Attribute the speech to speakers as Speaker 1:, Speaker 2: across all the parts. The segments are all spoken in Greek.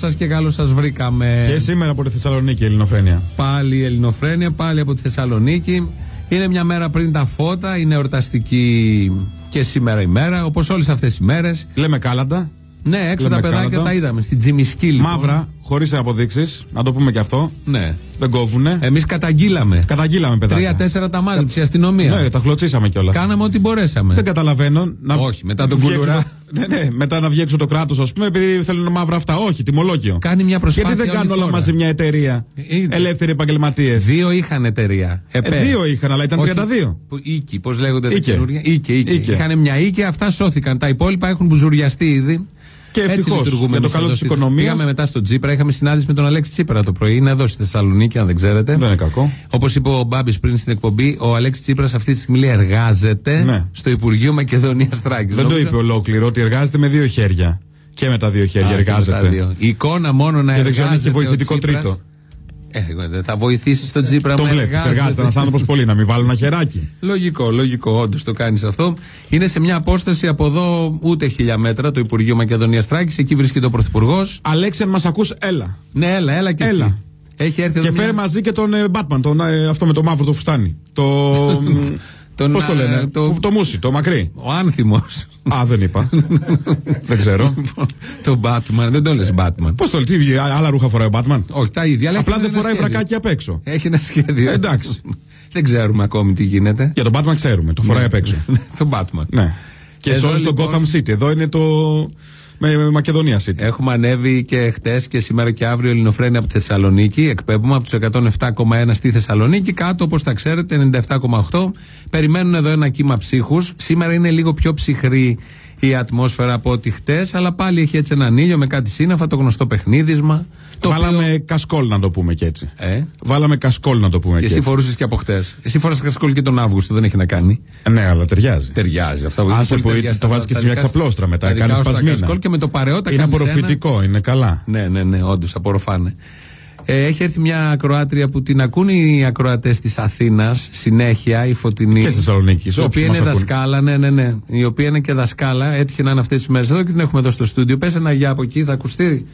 Speaker 1: σας και καλώς σας βρήκαμε.
Speaker 2: Και σήμερα από τη Θεσσαλονίκη, Ελληνοφρένια.
Speaker 1: Πάλι η Ελληνοφρένια, πάλι από τη Θεσσαλονίκη. Είναι μια μέρα πριν τα φώτα, είναι εορταστική και σήμερα η μέρα, όπως όλες αυτές οι μέρες.
Speaker 2: Λέμε κάλαντα.
Speaker 1: Ναι, έξω
Speaker 2: Λέμε
Speaker 1: τα παιδάκια
Speaker 2: κάλαντα.
Speaker 1: τα είδαμε. Στην Τζιμισκή λοιπόν.
Speaker 2: Μαύρα, χωρίς αποδείξεις. Να το πούμε και αυτό.
Speaker 1: Ναι.
Speaker 2: Δεν κόβουνε.
Speaker 1: Εμείς καταγγείλαμε.
Speaker 2: Καταγγείλαμε, παιδάκια.
Speaker 1: Τρία-τέσσερα τα μάζεψε η αστυνομία.
Speaker 2: Ναι, τα χλωτσίσαμε κιόλας.
Speaker 1: Κάναμε ό,τι μπορέσαμε.
Speaker 2: Δεν καταλαβαίνω. Να
Speaker 1: Όχι, μετά τον
Speaker 2: βγει
Speaker 1: κουλουρά.
Speaker 2: έξω το- Ναι, ναι, μετά να βγει έξω το κράτος, ας πούμε, επειδή θέλουν μαύρα αυτά. Όχι, τιμολόγιο.
Speaker 1: Κάνει μια προσπάθεια.
Speaker 2: Γιατί δεν κάνουν
Speaker 1: όλη
Speaker 2: όλα
Speaker 1: τώρα.
Speaker 2: μαζί μια εταιρεία.
Speaker 1: Είδε.
Speaker 2: Ελεύθεροι επαγγελματίες;
Speaker 1: Δύο είχαν εταιρεία. ΕΠΕ.
Speaker 2: Ε, δύο είχαν, αλλά ήταν
Speaker 1: Όχι.
Speaker 2: 32.
Speaker 1: Που- Οίκοι, πώς λέγονται τα
Speaker 2: Οίκε.
Speaker 1: καινούργια; Οίκε, οίκε.
Speaker 2: Οίκε.
Speaker 1: Είχαν μια οίκη, αυτά σώθηκαν. Τα υπόλοιπα έχουν μπουζουριαστεί ήδη.
Speaker 2: Και
Speaker 1: Έτσι
Speaker 2: ευτυχώς,
Speaker 1: λειτουργούμε
Speaker 2: για το
Speaker 1: εμείς
Speaker 2: καλό
Speaker 1: εδώ
Speaker 2: της
Speaker 1: στη-
Speaker 2: οικονομίας.
Speaker 1: Πήγαμε μετά στο Τζίπρα, είχαμε συνάντηση με τον Αλέξη Τσίπρα το πρωί. Είναι εδώ στη Θεσσαλονίκη, αν δεν ξέρετε.
Speaker 2: Δεν είναι κακό.
Speaker 1: Όπως είπε ο Μπάμπης πριν στην εκπομπή, ο Αλέξη Τσίπρας αυτή τη στιγμή λέει, εργάζεται
Speaker 2: Ναι.
Speaker 1: στο Υπουργείο Μακεδονίας Τράκης.
Speaker 2: Δεν το είπε ολόκληρο ότι εργάζεται με δύο χέρια. Και με τα δύο χέρια εργάζεται.
Speaker 1: Η εικόνα μόνο να
Speaker 2: Και δεν ξέρω αν έχει
Speaker 1: εργάζεται ο
Speaker 2: βοηθητικό
Speaker 1: Τσίπρας-
Speaker 2: τρίτο.
Speaker 1: Ε, δεν θα βοηθήσεις τον Τσίπρα
Speaker 2: Το
Speaker 1: μα
Speaker 2: βλέπεις. Εργάζεται ένας άνθρωπος πολύ να μην βάλει ένα χεράκι.
Speaker 1: Λογικό, λογικό, όντως το κάνεις αυτό. Είναι σε μια απόσταση από εδώ ούτε χίλια μέτρα το Υπουργείο Μακεδονίας Τράκης. Εκεί βρίσκεται ο Πρωθυπουργός.
Speaker 2: Αλέξη, αν μας ακούς, έλα.
Speaker 1: Ναι, έλα, έλα και
Speaker 2: Έλα.
Speaker 1: εσύ. Έχει έρθει εδώ
Speaker 2: Και
Speaker 1: μια-
Speaker 2: φέρε μαζί και τον ε, Batman, τον, ε, αυτό με το μαύρο το φουστάνι. Το.
Speaker 1: Τον,
Speaker 2: Πώς το
Speaker 1: α,
Speaker 2: λένε,
Speaker 1: το-
Speaker 2: το, το μουσι, το μακρύ.
Speaker 1: Ο άνθιμος.
Speaker 2: Α, δεν είπα. δεν ξέρω.
Speaker 1: το Batman, δεν το λες Batman.
Speaker 2: Πώς το λέει, τι, άλλα ρούχα φοράει ο Batman;
Speaker 1: Όχι, τα ίδια. αλλά
Speaker 2: Απλά
Speaker 1: έχεις
Speaker 2: δεν
Speaker 1: ένα
Speaker 2: φοράει
Speaker 1: σχέδιο.
Speaker 2: βρακάκι απ' έξω.
Speaker 1: Έχει ένα σχέδιο.
Speaker 2: Ε, εντάξει.
Speaker 1: δεν ξέρουμε ακόμη τι γίνεται.
Speaker 2: Για τον Batman ξέρουμε, το φοράει απ' έξω.
Speaker 1: το Batman.
Speaker 2: Ναι. Και
Speaker 1: Εδώ,
Speaker 2: σώζει τον
Speaker 1: λοιπόν,
Speaker 2: Gotham City. Εδώ είναι το. Με, με Μακεδονία City.
Speaker 1: Έχουμε ανέβει και χτες και σήμερα και αύριο Ελληνοφρένια από τη Θεσσαλονίκη. Εκπέμπουμε από τους 107,1 στη Θεσσαλονίκη. Κάτω, όπως τα ξέρετε, 97,8. Περιμένουν εδώ ένα κύμα ψύχους. Σήμερα είναι λίγο πιο ψυχρή η ατμόσφαιρα από ό,τι χτες, αλλά πάλι έχει έτσι έναν ήλιο με κάτι σύννεφα, το γνωστό παιχνίδισμα. Το
Speaker 2: Βάλαμε
Speaker 1: οποίο-
Speaker 2: κασκόλ να το πούμε και έτσι.
Speaker 1: Ε,
Speaker 2: Βάλαμε κασκόλ να το πούμε
Speaker 1: και
Speaker 2: και,
Speaker 1: εσύ
Speaker 2: έτσι.
Speaker 1: φορούσες και από χτες. Εσύ φοράς κασκόλ και τον Αύγουστο, δεν έχει να κάνει.
Speaker 2: Ναι, αλλά ταιριάζει.
Speaker 1: Ταιριάζει αυτό.
Speaker 2: Άσε
Speaker 1: πολύ
Speaker 2: που
Speaker 1: ταιριάζει
Speaker 2: το
Speaker 1: τα-
Speaker 2: βάζεις και
Speaker 1: τα
Speaker 2: σε μια
Speaker 1: δικά σου-
Speaker 2: ξαπλώστρα μετά,
Speaker 1: τα δικά
Speaker 2: κάνεις
Speaker 1: σου τα
Speaker 2: πασμίνα.
Speaker 1: κασκόλ και με το παρεό τα
Speaker 2: Είναι
Speaker 1: κάνεις ένα.
Speaker 2: απορροφητικό, είναι καλά.
Speaker 1: Ναι, ναι, ναι, όντως απορροφάνε. Ε, έχει έρθει μια ακροάτρια που την ακούν οι ακροατές της Αθήνας συνέχεια, η Φωτεινή.
Speaker 2: Και στη Θεσσαλονίκη,
Speaker 1: Η
Speaker 2: όποιοι
Speaker 1: οποία
Speaker 2: μας
Speaker 1: είναι
Speaker 2: ακούν.
Speaker 1: δασκάλα, ναι, ναι, ναι. Η οποία είναι και δασκάλα, έτυχε να είναι αυτές τις μέρες εδώ και την έχουμε εδώ στο στούντιο. Πες ένα γεια από εκεί, θα ακουστεί.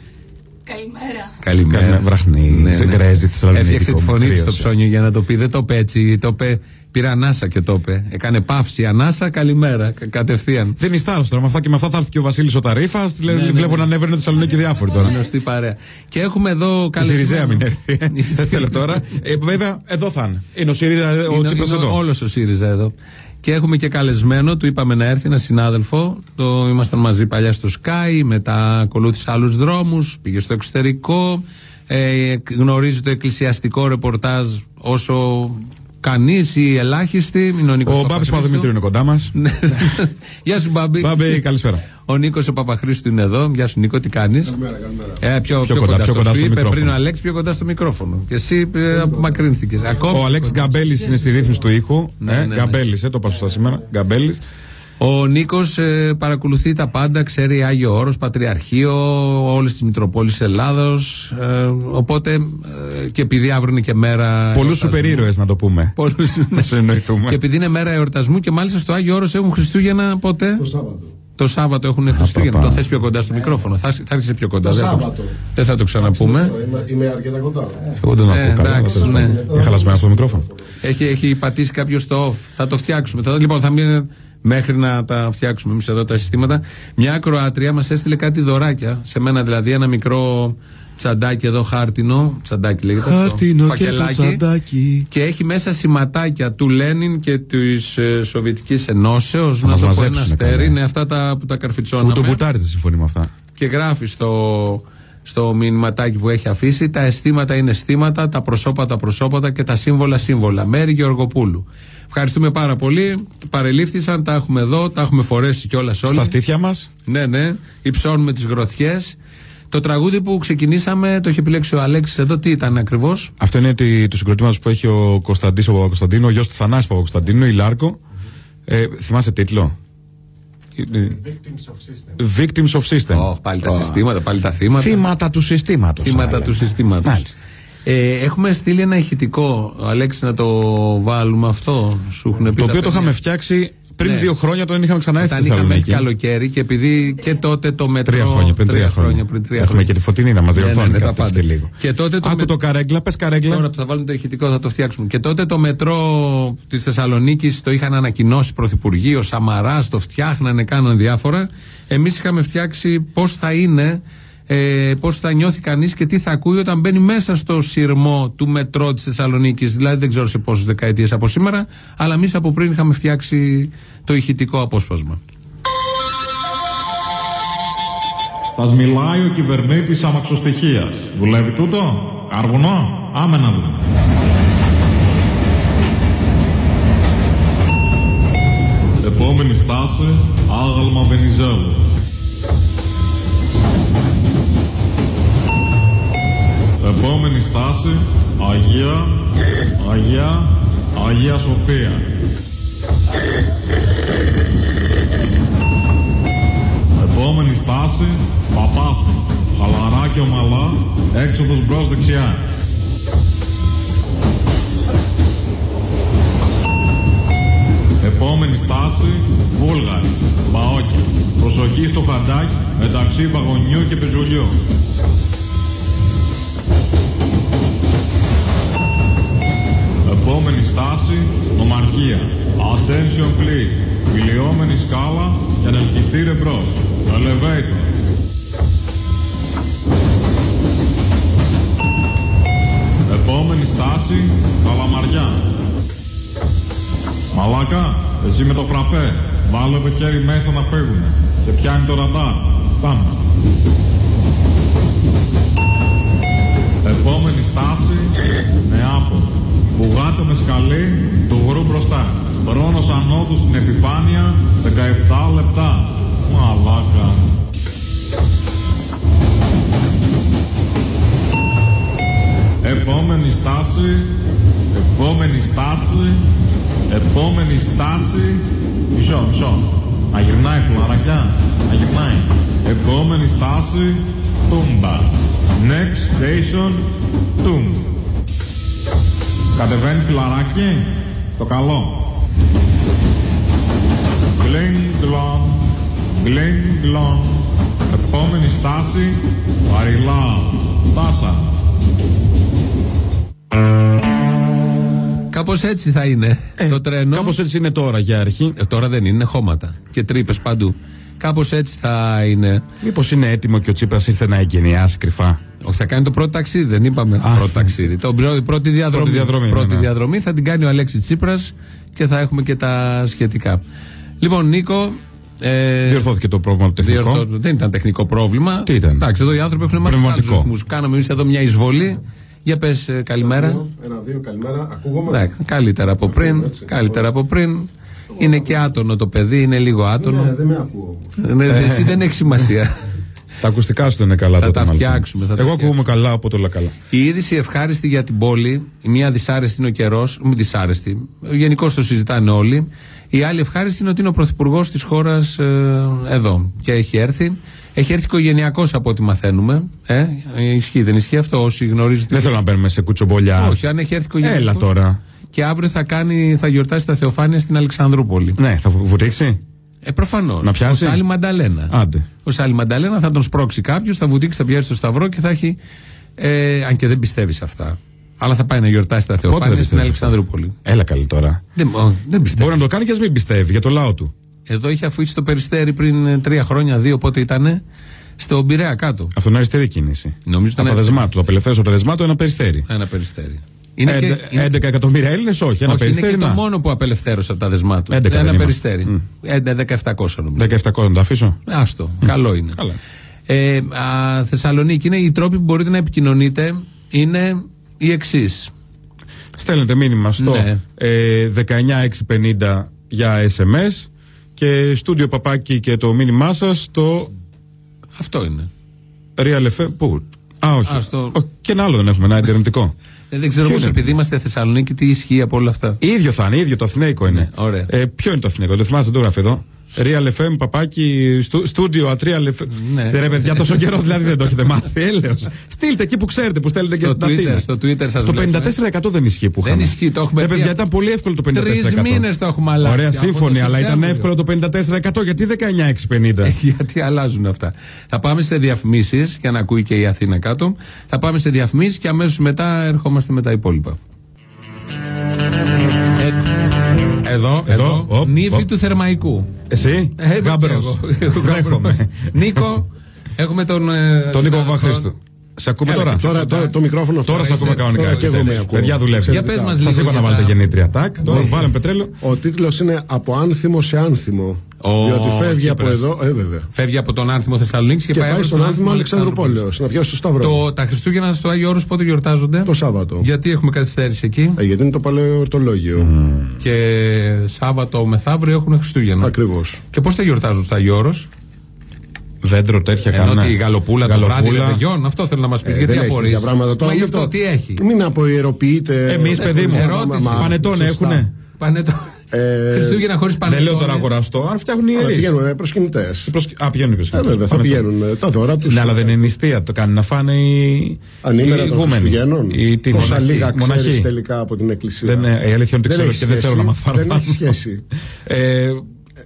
Speaker 3: Καλημέρα.
Speaker 1: Καλημέρα.
Speaker 2: Καλημέρα, βραχνή, σε γκρέζι, Θεσσαλονίκη,
Speaker 1: Έφτιαξε τη φωνή της στο
Speaker 2: κρύωσε.
Speaker 1: ψώνιο για να το πει. Δεν το είπε έτσι. Το είπε, πήρε ανάσα και το είπε. Έκανε παύση, ανάσα, καλημέρα. κα- Κατευθείαν.
Speaker 2: Δεν είναι στάρο τώρα. Με αυτά και με αυτά θα έρθει και ο Βασίλης ο Ταρήφα.
Speaker 1: Ναι, ναι,
Speaker 2: Βλέπω
Speaker 1: ναι.
Speaker 2: να ανέβαινε το Θεσσαλονίκη διάφοροι τώρα.
Speaker 1: Γνωστή παρέα. Και έχουμε εδώ
Speaker 2: Η
Speaker 1: καλεσμένο.
Speaker 2: Σιριζέα μην έρθει. Δεν θέλω τώρα. Ε, Βέβαια, εδώ θα είναι. Είναι ο ΣΥΡΙΖΑ, ο
Speaker 1: Είναι,
Speaker 2: Τσίπρας
Speaker 1: είναι
Speaker 2: εδώ.
Speaker 1: όλος ο ΣΥΡΙΖΑ εδώ. Και έχουμε και καλεσμένο, του είπαμε να έρθει ένα συνάδελφο. Το ήμασταν μαζί παλιά στο Sky, μετά ακολούθησε άλλους δρόμους, πήγε στο εξωτερικό. Ε, γνωρίζει το εκκλησιαστικό ρεπορτάζ όσο κανείς ή ελάχιστοι. Είναι ο Νίκος
Speaker 2: Ο Μπάμπης
Speaker 1: Παπαχρήστου.
Speaker 2: Παπαδημητρίου είναι κοντά μας.
Speaker 1: Ναι. Γεια σου, Μπάμπη.
Speaker 2: Μπάμπη, καλησπέρα.
Speaker 1: Ο Νίκος ο Παπαχρήστου είναι εδώ. Γεια σου, Νίκο, τι κάνεις; Ε, πιο, πιο,
Speaker 2: κοντά,
Speaker 1: κοντά,
Speaker 2: πιο
Speaker 1: στο,
Speaker 2: κοντά
Speaker 1: σου
Speaker 2: στο
Speaker 1: είπε
Speaker 2: μικρόφωνο.
Speaker 1: πριν ο Αλέξη πιο κοντά στο μικρόφωνο. Και εσύ ε, απομακρύνθηκες. Ακόμα
Speaker 2: Ο Αλέξη Γκαμπέλης είναι στη ρύθμιση του ήχου.
Speaker 1: Ναι,
Speaker 2: Ε,
Speaker 1: ναι, ναι.
Speaker 2: Γκαμπέλης, ε, το είπα σωστά σήμερα. Γκαμπέλης.
Speaker 1: Ο Νίκος παρακολουθεί τα πάντα, ξέρει Άγιο Όρος, Πατριαρχείο, όλες τις Μητροπόλεις Ελλάδος. οπότε ε, και επειδή αύριο είναι και μέρα.
Speaker 2: Πολλούς
Speaker 1: εορτασμού-
Speaker 2: σούπερ ήρωε να το πούμε.
Speaker 1: Πολλούς, ναι.
Speaker 2: Να συνεννοηθούμε.
Speaker 1: Και επειδή είναι μέρα εορτασμού και μάλιστα στο Άγιο Όρος έχουν Χριστούγεννα πότε;
Speaker 4: Το Σάββατο.
Speaker 1: Το Σάββατο έχουν Χριστούγεννα.
Speaker 2: παπά.
Speaker 1: Το θες πιο κοντά στο μικρόφωνο. Θα, θα έρθεις πιο κοντά.
Speaker 4: Το
Speaker 1: δεν, θα-
Speaker 4: Σάββατο.
Speaker 1: δεν θα το ξαναπούμε.
Speaker 4: Είμαι, είμαι αρκετά κοντά.
Speaker 2: Εγώ δεν
Speaker 1: Ε,
Speaker 2: ακούω καλά.
Speaker 1: εντάξει,
Speaker 2: τέλος
Speaker 1: ναι.
Speaker 2: πάντων. Είναι χαλασμένο αυτό το μικρόφωνο.
Speaker 1: Έχει, έχει πατήσει κάποιος το off. Θα το φτιάξουμε. Θα, λοιπόν, θα μείνει μέχρι να τα φτιάξουμε εμείς εδώ τα συστήματα. Μια ακροάτρια μας έστειλε κάτι δωράκια. Σε μένα δηλαδή ένα μικρό τσαντάκι εδώ χάρτινο. Τσαντάκι λέγεται. αυτό.
Speaker 2: Χάρτινο και το
Speaker 1: Φακελάκι.
Speaker 2: τσαντάκι.
Speaker 1: Και έχει μέσα σηματάκια του Λένιν και της ε, Σοβιετικής Ενώσεως. Να
Speaker 2: μας
Speaker 1: το πω ένα
Speaker 2: μαζέψουνε
Speaker 1: αστέρι.
Speaker 2: καλά.
Speaker 1: Είναι αυτά τα που τα καρφιτσώναμε.
Speaker 2: Ούτε ο Μπουτάρη δεν συμφωνεί με αυτά.
Speaker 1: Και γράφει στο, στο μηνυματάκι που έχει αφήσει τα αισθήματα είναι αισθήματα, τα προσώπα προσώπατα και τα σύμβολα σύμβολα. Μέρη Γεωργοπούλου. Ευχαριστούμε πάρα πολύ. Παρελήφθησαν, τα έχουμε εδώ, τα έχουμε φορέσει κιόλας όλοι.
Speaker 2: Στα στήθια μας.
Speaker 1: Ναι, ναι. Υψώνουμε τις γροθιές. Το τραγούδι που ξεκινήσαμε το είχε επιλέξει ο Αλέξης εδώ. Τι ήταν ακριβώς;
Speaker 2: Αυτό είναι τη- του συγκροτήματος που έχει ο Κωνσταντίνο ο Παπακοσταντίνο, ο γιος του Θανάσης Παπακοσταντίνου, η Λάρκο. Ε, θυμάσαι τίτλο; Ε, Victims of System.
Speaker 1: Oh, πάλι τα συστήματα, πάλι τα θύματα.
Speaker 2: Θύματα του συστήματος.
Speaker 1: Θύματα του συστήματος.
Speaker 2: Μάλιστα.
Speaker 1: Ε, έχουμε στείλει ένα ηχητικό. Αλέξη, να το βάλουμε αυτό. Σου έχουν πει
Speaker 2: Το
Speaker 1: τα
Speaker 2: οποίο το
Speaker 1: παιδιά.
Speaker 2: είχαμε φτιάξει Πριν
Speaker 1: Ναι.
Speaker 2: δύο χρόνια τον είχαμε ξαναέρθει
Speaker 1: Όταν
Speaker 2: στη
Speaker 1: είχαμε έρθει
Speaker 2: Θεσσαλονίκη.
Speaker 1: καλοκαίρι και επειδή και τότε το μετρό.
Speaker 2: Τρία χρόνια, πριν τρία χρόνια.
Speaker 1: πριν τρία
Speaker 2: Έχουμε
Speaker 1: χρόνια.
Speaker 2: και τη φωτεινή να μας
Speaker 1: Ναι,
Speaker 2: διορθώνει
Speaker 1: ναι, ναι, τα
Speaker 2: κάθε
Speaker 1: πάντα.
Speaker 2: και λίγο.
Speaker 1: Και τότε το
Speaker 2: Άκου
Speaker 1: με-
Speaker 2: το καρέγκλα, πες καρέγκλα.
Speaker 1: Τώρα που θα βάλουμε το ηχητικό θα το φτιάξουμε. Και τότε το μετρό της Θεσσαλονίκης το είχαν ανακοινώσει Πρωθυπουργοί, ο Σαμαράς, το φτιάχνανε, κάνανε διάφορα. Εμείς είχαμε φτιάξει πώς θα είναι, ε, πώς θα νιώθει κανείς και τι θα ακούει όταν μπαίνει μέσα στο σειρμό του μετρό της Θεσσαλονίκης. Δηλαδή δεν ξέρω σε πόσες δεκαετίες από σήμερα, αλλά εμείς από πριν είχαμε φτιάξει το ηχητικό απόσπασμα.
Speaker 3: Σας μιλάει ο κυβερνήτης αμαξοστοιχίας. Δουλεύει τούτο; Καρβουνό; Άμε να δούμε. Επόμενη στάση, άγαλμα Βενιζέλου. Επόμενη στάση, Αγία, Αγία, Αγία Σοφία. Επόμενη στάση, Παπάθου. Χαλαρά και ομαλά, έξοδος μπρος δεξιά. Επόμενη στάση, Βούλγαρη. Παόκι. Προσοχή στο χαντάκι μεταξύ βαγονιού και πεζουλιού. Επόμενη στάση, Νομαρχία. Attention please. Βιλιόμενη σκάλα για να ελκυστήρε μπρος. Elevator. Επόμενη στάση, Καλαμαριά. Μαλάκα, εσύ με το φραπέ. Βάλε το χέρι μέσα να φύγουμε. Και πιάνει το ραντάρ. Πάμε. Επόμενη στάση, Νεάπολη. Μπουγάτσα με σκαλί, του γρου μπροστά. Χρόνος ανώτου στην επιφάνεια, 17 λεπτά. Μαλάκα. Επόμενη στάση, επόμενη στάση, επόμενη στάση. Μισό, μισό. Να γυρνάει φιλαράκια, να γυρνάει. Επόμενη στάση, Τούμπα. Next station, Τούμ. Κατεβαίνει φιλαράκι, το καλό. Γκλίνγκ γκλον, γκλίνγκ γκλον. Επόμενη στάση, Παριλάω. Τάσα.
Speaker 1: Κάπως έτσι θα είναι το τρένο.
Speaker 2: Κάπως έτσι είναι τώρα για αρχή.
Speaker 1: Ε, τώρα δεν είναι, είναι χώματα και τρύπες παντού. Κάπως έτσι θα είναι.
Speaker 2: Μήπως είναι έτοιμο και ο Τσίπρας ήρθε να εγκαινιάσει κρυφά;
Speaker 1: Όχι, θα κάνει το πρώτο ταξίδι, δεν είπαμε.
Speaker 2: Α,
Speaker 1: πρώτο ταξίδι. Το πρώτη, πρώτη διαδρομή.
Speaker 2: Πρώτη διαδρομή,
Speaker 1: Πρώτη
Speaker 2: ναι, ναι.
Speaker 1: διαδρομή θα την κάνει ο Αλέξης Τσίπρας και θα έχουμε και τα σχετικά. Λοιπόν, Νίκο. Ε,
Speaker 2: Διορθώθηκε το πρόβλημα του τεχνικού.
Speaker 1: διορθώ- δεν ήταν τεχνικό πρόβλημα.
Speaker 2: Τι ήταν;
Speaker 1: Εντάξει, εδώ οι άνθρωποι έχουν μάθει
Speaker 2: Πνευματικό.
Speaker 1: άλλου ρυθμού. Κάναμε εμείς εδώ μια εισβολή. Για πες, καλημέρα.
Speaker 4: Ένα-δύο, καλημέρα. Ακούγομαι;
Speaker 1: Εντάξει, καλύτερα από πριν. Καλύτερα από πριν. Είναι και άτονο το παιδί, είναι λίγο άτονο.
Speaker 4: Ναι, δεν με ακούω όμως.
Speaker 1: Ναι, Εσύ δεν έχεις σημασία.
Speaker 2: Τα ακουστικά σου δεν είναι καλά
Speaker 1: Θα
Speaker 2: τότε,
Speaker 1: τα
Speaker 2: μάλιστα.
Speaker 1: φτιάξουμε, θα τα
Speaker 2: Εγώ
Speaker 1: φτιάξουμε.
Speaker 2: ακούγομαι καλά από όλα καλά.
Speaker 1: Η είδηση ευχάριστη για την πόλη, η μία δυσάρεστη είναι ο καιρός, μη δυσάρεστη. Γενικώς το συζητάνε όλοι. Η άλλη ευχάριστη είναι ότι είναι ο πρωθυπουργός της χώρας εδώ και έχει έρθει. Έχει έρθει οικογενειακός από ό,τι μαθαίνουμε. Ε, ισχύει, δεν ισχύει αυτό, όσοι γνωρίζετε.
Speaker 2: Δεν θέλω να μπαίνουμε σε κουτσομπολιά.
Speaker 1: Όχι, αν έχει έρθει οικογενειακός.
Speaker 2: Έλα τώρα.
Speaker 1: Και αύριο θα, κάνει, θα γιορτάσει τα Θεοφάνεια στην Αλεξανδρούπολη.
Speaker 2: Ναι, θα βουτήξει.
Speaker 1: Ε, προφανώς.
Speaker 2: Να πιάσει;
Speaker 1: Ο Σάλι Μανταλένα.
Speaker 2: Άντε.
Speaker 1: Ο Σάλι Μανταλένα θα τον σπρώξει κάποιος, θα βουτήξει, θα πιάσει το σταυρό και θα έχει. Ε, αν και δεν πιστεύεις σε αυτά. Αλλά θα πάει να γιορτάσει τα
Speaker 2: Πότε δεν
Speaker 1: Θεοφάνεια στην
Speaker 2: πιστεύεις αυτό;
Speaker 1: Αλεξανδρούπολη.
Speaker 2: Έλα καλή τώρα.
Speaker 1: Δεν, ο, δεν πιστεύεις.
Speaker 2: Μπορεί να το κάνει και ας μην πιστεύει για το λαό του.
Speaker 1: Εδώ είχε αφήσει το περιστέρι πριν ε, τρία χρόνια, δύο πότε ήταν, στο Μπειραιά κάτω.
Speaker 2: Αυτό είναι αριστερή κίνηση.
Speaker 1: Νομίζω ήταν
Speaker 2: Από
Speaker 1: αριστερή.
Speaker 2: δεσμάτου. Το απελευθέρωσε το δεσμάτου ένα περιστέρι.
Speaker 1: Ένα περιστέρι. Είναι
Speaker 2: Έντε-
Speaker 1: και, είναι,
Speaker 2: 11 εκατομμύρια Έλληνες, όχι. Ένα
Speaker 1: όχι, είναι
Speaker 2: περιστέρι.
Speaker 1: και το
Speaker 2: να.
Speaker 1: μόνο που απελευθέρωσε από τα δεσμά του.
Speaker 2: 11 δεν
Speaker 1: Ένα
Speaker 2: είμαστε.
Speaker 1: περιστέρι. Ε, 1700 νομίζω.
Speaker 2: 17 να το αφήσω.
Speaker 1: Άστο. Καλό είναι.
Speaker 2: Καλά.
Speaker 1: Ε, α, Θεσσαλονίκη είναι οι τρόποι που μπορείτε να επικοινωνείτε είναι οι εξής.
Speaker 2: Στέλνετε μήνυμα στο
Speaker 1: Ναι.
Speaker 2: ε, 19650 για SMS και στούντιο παπάκι και το μήνυμά σας στο
Speaker 1: Αυτό είναι.
Speaker 2: Real FM. Πού; Α, όχι.
Speaker 1: Α, στο-
Speaker 2: Όχι, Και ένα άλλο δεν έχουμε, ένα ιντερνετικό.
Speaker 1: Ε, δεν ξέρω
Speaker 2: Ποιο
Speaker 1: όμως
Speaker 2: είναι;
Speaker 1: επειδή είμαστε Θεσσαλονίκη τι ισχύει από όλα αυτά.
Speaker 2: ίδιο θα είναι, ίδιο το αθηναϊκό είναι.
Speaker 1: Ναι, ωραία.
Speaker 2: Ε, ποιο είναι το αθηναϊκό, το θυμάσαι, δεν το γράφει εδώ. Real FM, παπάκι, στου- στούντιο ατρία FM.
Speaker 1: Ναι.
Speaker 2: Ναι. Ρε παιδιά, τόσο καιρό δηλαδή δεν το έχετε μάθει. Έλεος. Στείλτε εκεί που ξέρετε, που στέλνετε και
Speaker 1: Στο
Speaker 2: στην Αθήνα.
Speaker 1: Twitter, στο Twitter σας
Speaker 2: Το
Speaker 1: βλέπουμε.
Speaker 2: 54% δεν ισχύει που
Speaker 1: Δεν
Speaker 2: είχαμε.
Speaker 1: ισχύει, το έχουμε
Speaker 2: Ρε
Speaker 1: πει
Speaker 2: παιδιά,
Speaker 1: από-
Speaker 2: ήταν πολύ εύκολο το 54%.
Speaker 1: Τρεις μήνες το έχουμε αλλάξει.
Speaker 2: Ωραία,
Speaker 1: Από το
Speaker 2: σύμφωνοι, αλλά ήταν
Speaker 1: Σεπτέμβριο.
Speaker 2: εύκολο το 54%. Γιατί 19,650.
Speaker 1: Γιατί αλλάζουν αυτά. Θα πάμε σε διαφημίσεις για να ακούει και η Αθήνα κάτω. Θα πάμε σε διαφημίσεις και αμέσως μετά ερχόμαστε με τα υπόλοιπα. Ε, εδώ, εδώ,
Speaker 2: Εδώ, οπ,
Speaker 1: νύφη
Speaker 2: οπ.
Speaker 1: του Θερμαϊκού.
Speaker 2: Εσύ,
Speaker 1: Ε, εδώ
Speaker 2: γάμπρος.
Speaker 1: και εγώ.
Speaker 2: Δέχομαι.
Speaker 1: Νίκο, έχουμε τον. ε,
Speaker 2: Τον Νίκο
Speaker 1: συνάδελφο.
Speaker 2: Παπαχρήστου. Σε ακούμε
Speaker 1: Έλα,
Speaker 2: τώρα.
Speaker 1: και
Speaker 4: Τώρα το, το μικρόφωνο αυτό.
Speaker 2: Τώρα σε ακούμε
Speaker 1: είσαι-
Speaker 2: κανονικά.
Speaker 4: τώρα και εγώ με
Speaker 2: Τέλος.
Speaker 4: ακούω.
Speaker 2: Παιδιά δουλεύει.
Speaker 1: Για πες μας
Speaker 2: Σας
Speaker 1: λίγο
Speaker 2: είπα να
Speaker 1: για
Speaker 2: βάλετε
Speaker 1: τα-
Speaker 2: γεννήτρια. Τάκ, τώρα βάλαμε πετρέλαιο.
Speaker 4: Ο τίτλος είναι Από άνθιμο σε άνθιμο.
Speaker 1: Ο
Speaker 4: διότι φεύγει από
Speaker 1: Τσίπρας.
Speaker 4: εδώ. Ε, βέβαια.
Speaker 1: Φεύγει από τον άνθιμο Θεσσαλονίκη και,
Speaker 4: Και πάει
Speaker 1: προς
Speaker 4: στον
Speaker 1: τον
Speaker 4: άνθιμο Αλεξανδρούπολεω. Να πιάσει το Σταυρό.
Speaker 1: Το, τα Χριστούγεννα στο Άγιο Όρος πότε γιορτάζονται;
Speaker 4: Το Σάββατο.
Speaker 1: Γιατί έχουμε καθυστέρηση εκεί;
Speaker 4: Ε, γιατί είναι το παλαιό ορτολόγιο.
Speaker 1: Και Σάββατο μεθαύριο έχουν Χριστούγεννα.
Speaker 4: Ακριβώς.
Speaker 1: Και πώς τα γιορτάζουν στο Άγιο Όρος;
Speaker 2: Δέντρο τέτοια
Speaker 1: Ενώ
Speaker 2: κανένα.
Speaker 1: τη γαλοπούλα, το βράδυ
Speaker 2: Γαλοπούλα.
Speaker 1: ρεβεγιών, αυτό θέλω να μας πεις.
Speaker 4: Ε,
Speaker 1: γιατί
Speaker 4: δεν έχει
Speaker 1: απορρεί.
Speaker 4: τέτοια πράγματα τώρα.
Speaker 1: Μα γι'
Speaker 4: Μην
Speaker 1: αυτό
Speaker 4: το-
Speaker 1: τι έχει;
Speaker 4: Μην αποιεροποιείτε.
Speaker 2: Εμείς, παιδί μου,
Speaker 1: ερώτηση.
Speaker 2: πανετών
Speaker 4: Σωστά.
Speaker 2: έχουνε.
Speaker 1: Πανετό.
Speaker 4: Ε,
Speaker 1: Χριστούγεννα χωρίς
Speaker 2: Δεν
Speaker 1: πανετό.
Speaker 2: λέω τώρα αγοραστό, αν φτιάχνουν οι
Speaker 4: Αλλά
Speaker 2: ιερείς.
Speaker 4: πηγαίνουν προσκυνητές.
Speaker 2: Α, πηγαίνουν οι
Speaker 4: Ε,
Speaker 2: προσκυνητές.
Speaker 4: βέβαια, θα
Speaker 2: Πανετών.
Speaker 4: πηγαίνουν ε, τα δώρα τους.
Speaker 2: Ναι, αλλά δεν είναι νηστεία. Το κάνει να φάνε οι.
Speaker 4: Ανήμερα
Speaker 2: οι
Speaker 4: των
Speaker 2: ηγούμενοι.
Speaker 4: Χριστουγέννων.
Speaker 2: Οι τι,
Speaker 4: Πόσα
Speaker 2: μοναχοί,
Speaker 4: λίγα ξέρεις
Speaker 2: μοναχοί.
Speaker 4: τελικά από την Εκκλησία.
Speaker 2: Δεν, ε, η αλήθεια είναι ότι
Speaker 4: Δεν
Speaker 2: ξέρω
Speaker 4: έχει
Speaker 2: και δεν θέλω
Speaker 4: σχέση.
Speaker 2: να μάθω
Speaker 4: Δεν
Speaker 2: παραπάνω.
Speaker 4: έχει σχέση.
Speaker 2: Ε,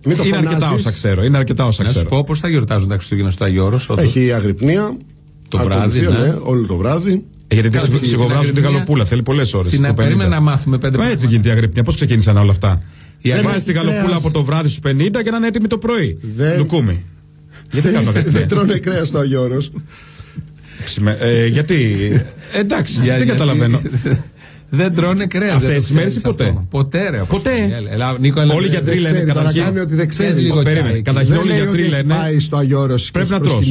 Speaker 4: Μην το
Speaker 2: είναι αρκετά
Speaker 4: φωνάζεις.
Speaker 2: όσα ξέρω. Είναι αρκετά όσα
Speaker 1: Να σου
Speaker 2: ξέρω.
Speaker 1: πω πώς θα γιορτάζουν τα Χριστούγεννα στο Άγιο Όρος, όντως.
Speaker 4: Έχει αγρυπνία.
Speaker 1: Το βράδυ,
Speaker 4: ακολουθεί,
Speaker 1: ναι.
Speaker 4: Όλο το βράδυ.
Speaker 2: Ε, Γιατί τη
Speaker 1: Κάτι, την
Speaker 2: σιγοβράζουν την
Speaker 1: αγρυπνία.
Speaker 2: γαλοπούλα. Θέλει πολλές ώρες.
Speaker 1: Την περίμενα να μάθουμε πέντε
Speaker 2: Μα έτσι
Speaker 1: πράγματα.
Speaker 2: γίνεται η αγρυπνία. Πώς ξεκίνησαν όλα αυτά.
Speaker 1: Η
Speaker 2: Δεν
Speaker 1: αγρι-
Speaker 2: βάζει τη γαλοπούλα
Speaker 4: κρέας.
Speaker 2: από το βράδυ στους 50 και να είναι έτοιμη το πρωί.
Speaker 4: Δεν-
Speaker 2: Λουκούμι. Γιατί κάνω κάτι
Speaker 4: Δεν
Speaker 2: τέτοιο.
Speaker 4: τρώνε κρέας στο Αγιώρο.
Speaker 2: Ξημε- ε, Γιατί. Εντάξει,
Speaker 1: Για-
Speaker 2: δεν
Speaker 1: γιατί-
Speaker 2: καταλαβαίνω.
Speaker 1: Δεν τρώνε κρέας.
Speaker 2: Αυτές
Speaker 1: δεν το
Speaker 2: τις μέρες
Speaker 1: ξέρεις
Speaker 2: ή ποτέ;
Speaker 1: αυτό. Ποτέ, ρε.
Speaker 2: Ποτέ.
Speaker 1: Αποστολή. Έλα, έλα, Νίκο, έλα,
Speaker 2: Όλοι οι
Speaker 1: δεν-
Speaker 2: γιατροί
Speaker 4: δεν
Speaker 2: λένε
Speaker 4: ξέρει, τώρα
Speaker 2: καταρχήν.
Speaker 4: κάνει ότι δεν ξέρει.
Speaker 1: Ξέρεις λίγο
Speaker 2: Περίμενε.
Speaker 1: τσάι.
Speaker 2: Καταρχήν
Speaker 4: Δεν
Speaker 2: όλοι οι
Speaker 4: λέει
Speaker 2: γιατροί
Speaker 4: ότι
Speaker 2: λένε.
Speaker 4: Πάει στο Αγιώρο
Speaker 2: Πρέπει να τρως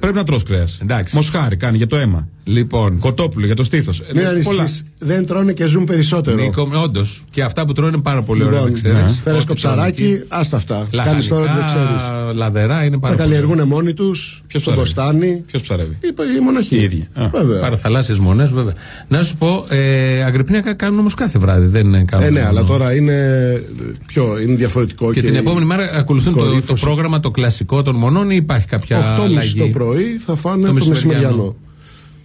Speaker 2: Πρέπει να τρως κρέας
Speaker 1: Εντάξει.
Speaker 2: Μοσχάρι κάνει για το αίμα.
Speaker 1: Λοιπόν,
Speaker 2: Κοτόπουλο για το στήθος Ε,
Speaker 4: Μην
Speaker 2: πολλά.
Speaker 4: ανησυχείς, Δεν τρώνε και ζουν περισσότερο.
Speaker 1: Νίκο, όντως. Και αυτά που τρώνε είναι πάρα πολύ ωραία,
Speaker 4: Λοιπόν,
Speaker 1: δεν ξέρεις.
Speaker 2: ναι.
Speaker 4: Φέρες κοψαράκι, άστα αυτά. Κάνεις τώρα ότι δεν ξέρεις.
Speaker 1: Λαδερά είναι
Speaker 4: Τα
Speaker 1: πάρα πολύ.
Speaker 4: καλλιεργούν μόνοι τους.
Speaker 2: Ποιος
Speaker 4: Στον
Speaker 2: ψαρεύει;
Speaker 4: Ποστάνι.
Speaker 2: Ποιος ψαρεύει;
Speaker 4: Οι, οι μοναχοί.
Speaker 2: Οι ίδιοι. Α.
Speaker 4: Βέβαια.
Speaker 1: Παραθαλάσσιε μονές, βέβαια. Να σου πω, ε, αγρυπνία κάνουν όμως κάθε βράδυ. Δεν κάνουν
Speaker 4: Ε, ναι,
Speaker 1: μόνο-
Speaker 4: αλλά τώρα είναι πιο είναι διαφορετικό.
Speaker 1: Και την επόμενη μέρα ακολουθούν το, το
Speaker 4: κορύφωση.
Speaker 1: πρόγραμμα το κλασικό των μονών ή υπάρχει κάποια
Speaker 4: 8.30
Speaker 1: αλλαγή;
Speaker 4: το πρωί θα φάνε
Speaker 1: Το
Speaker 4: το,
Speaker 1: μεσημεριανό.
Speaker 4: μεσημεριανό.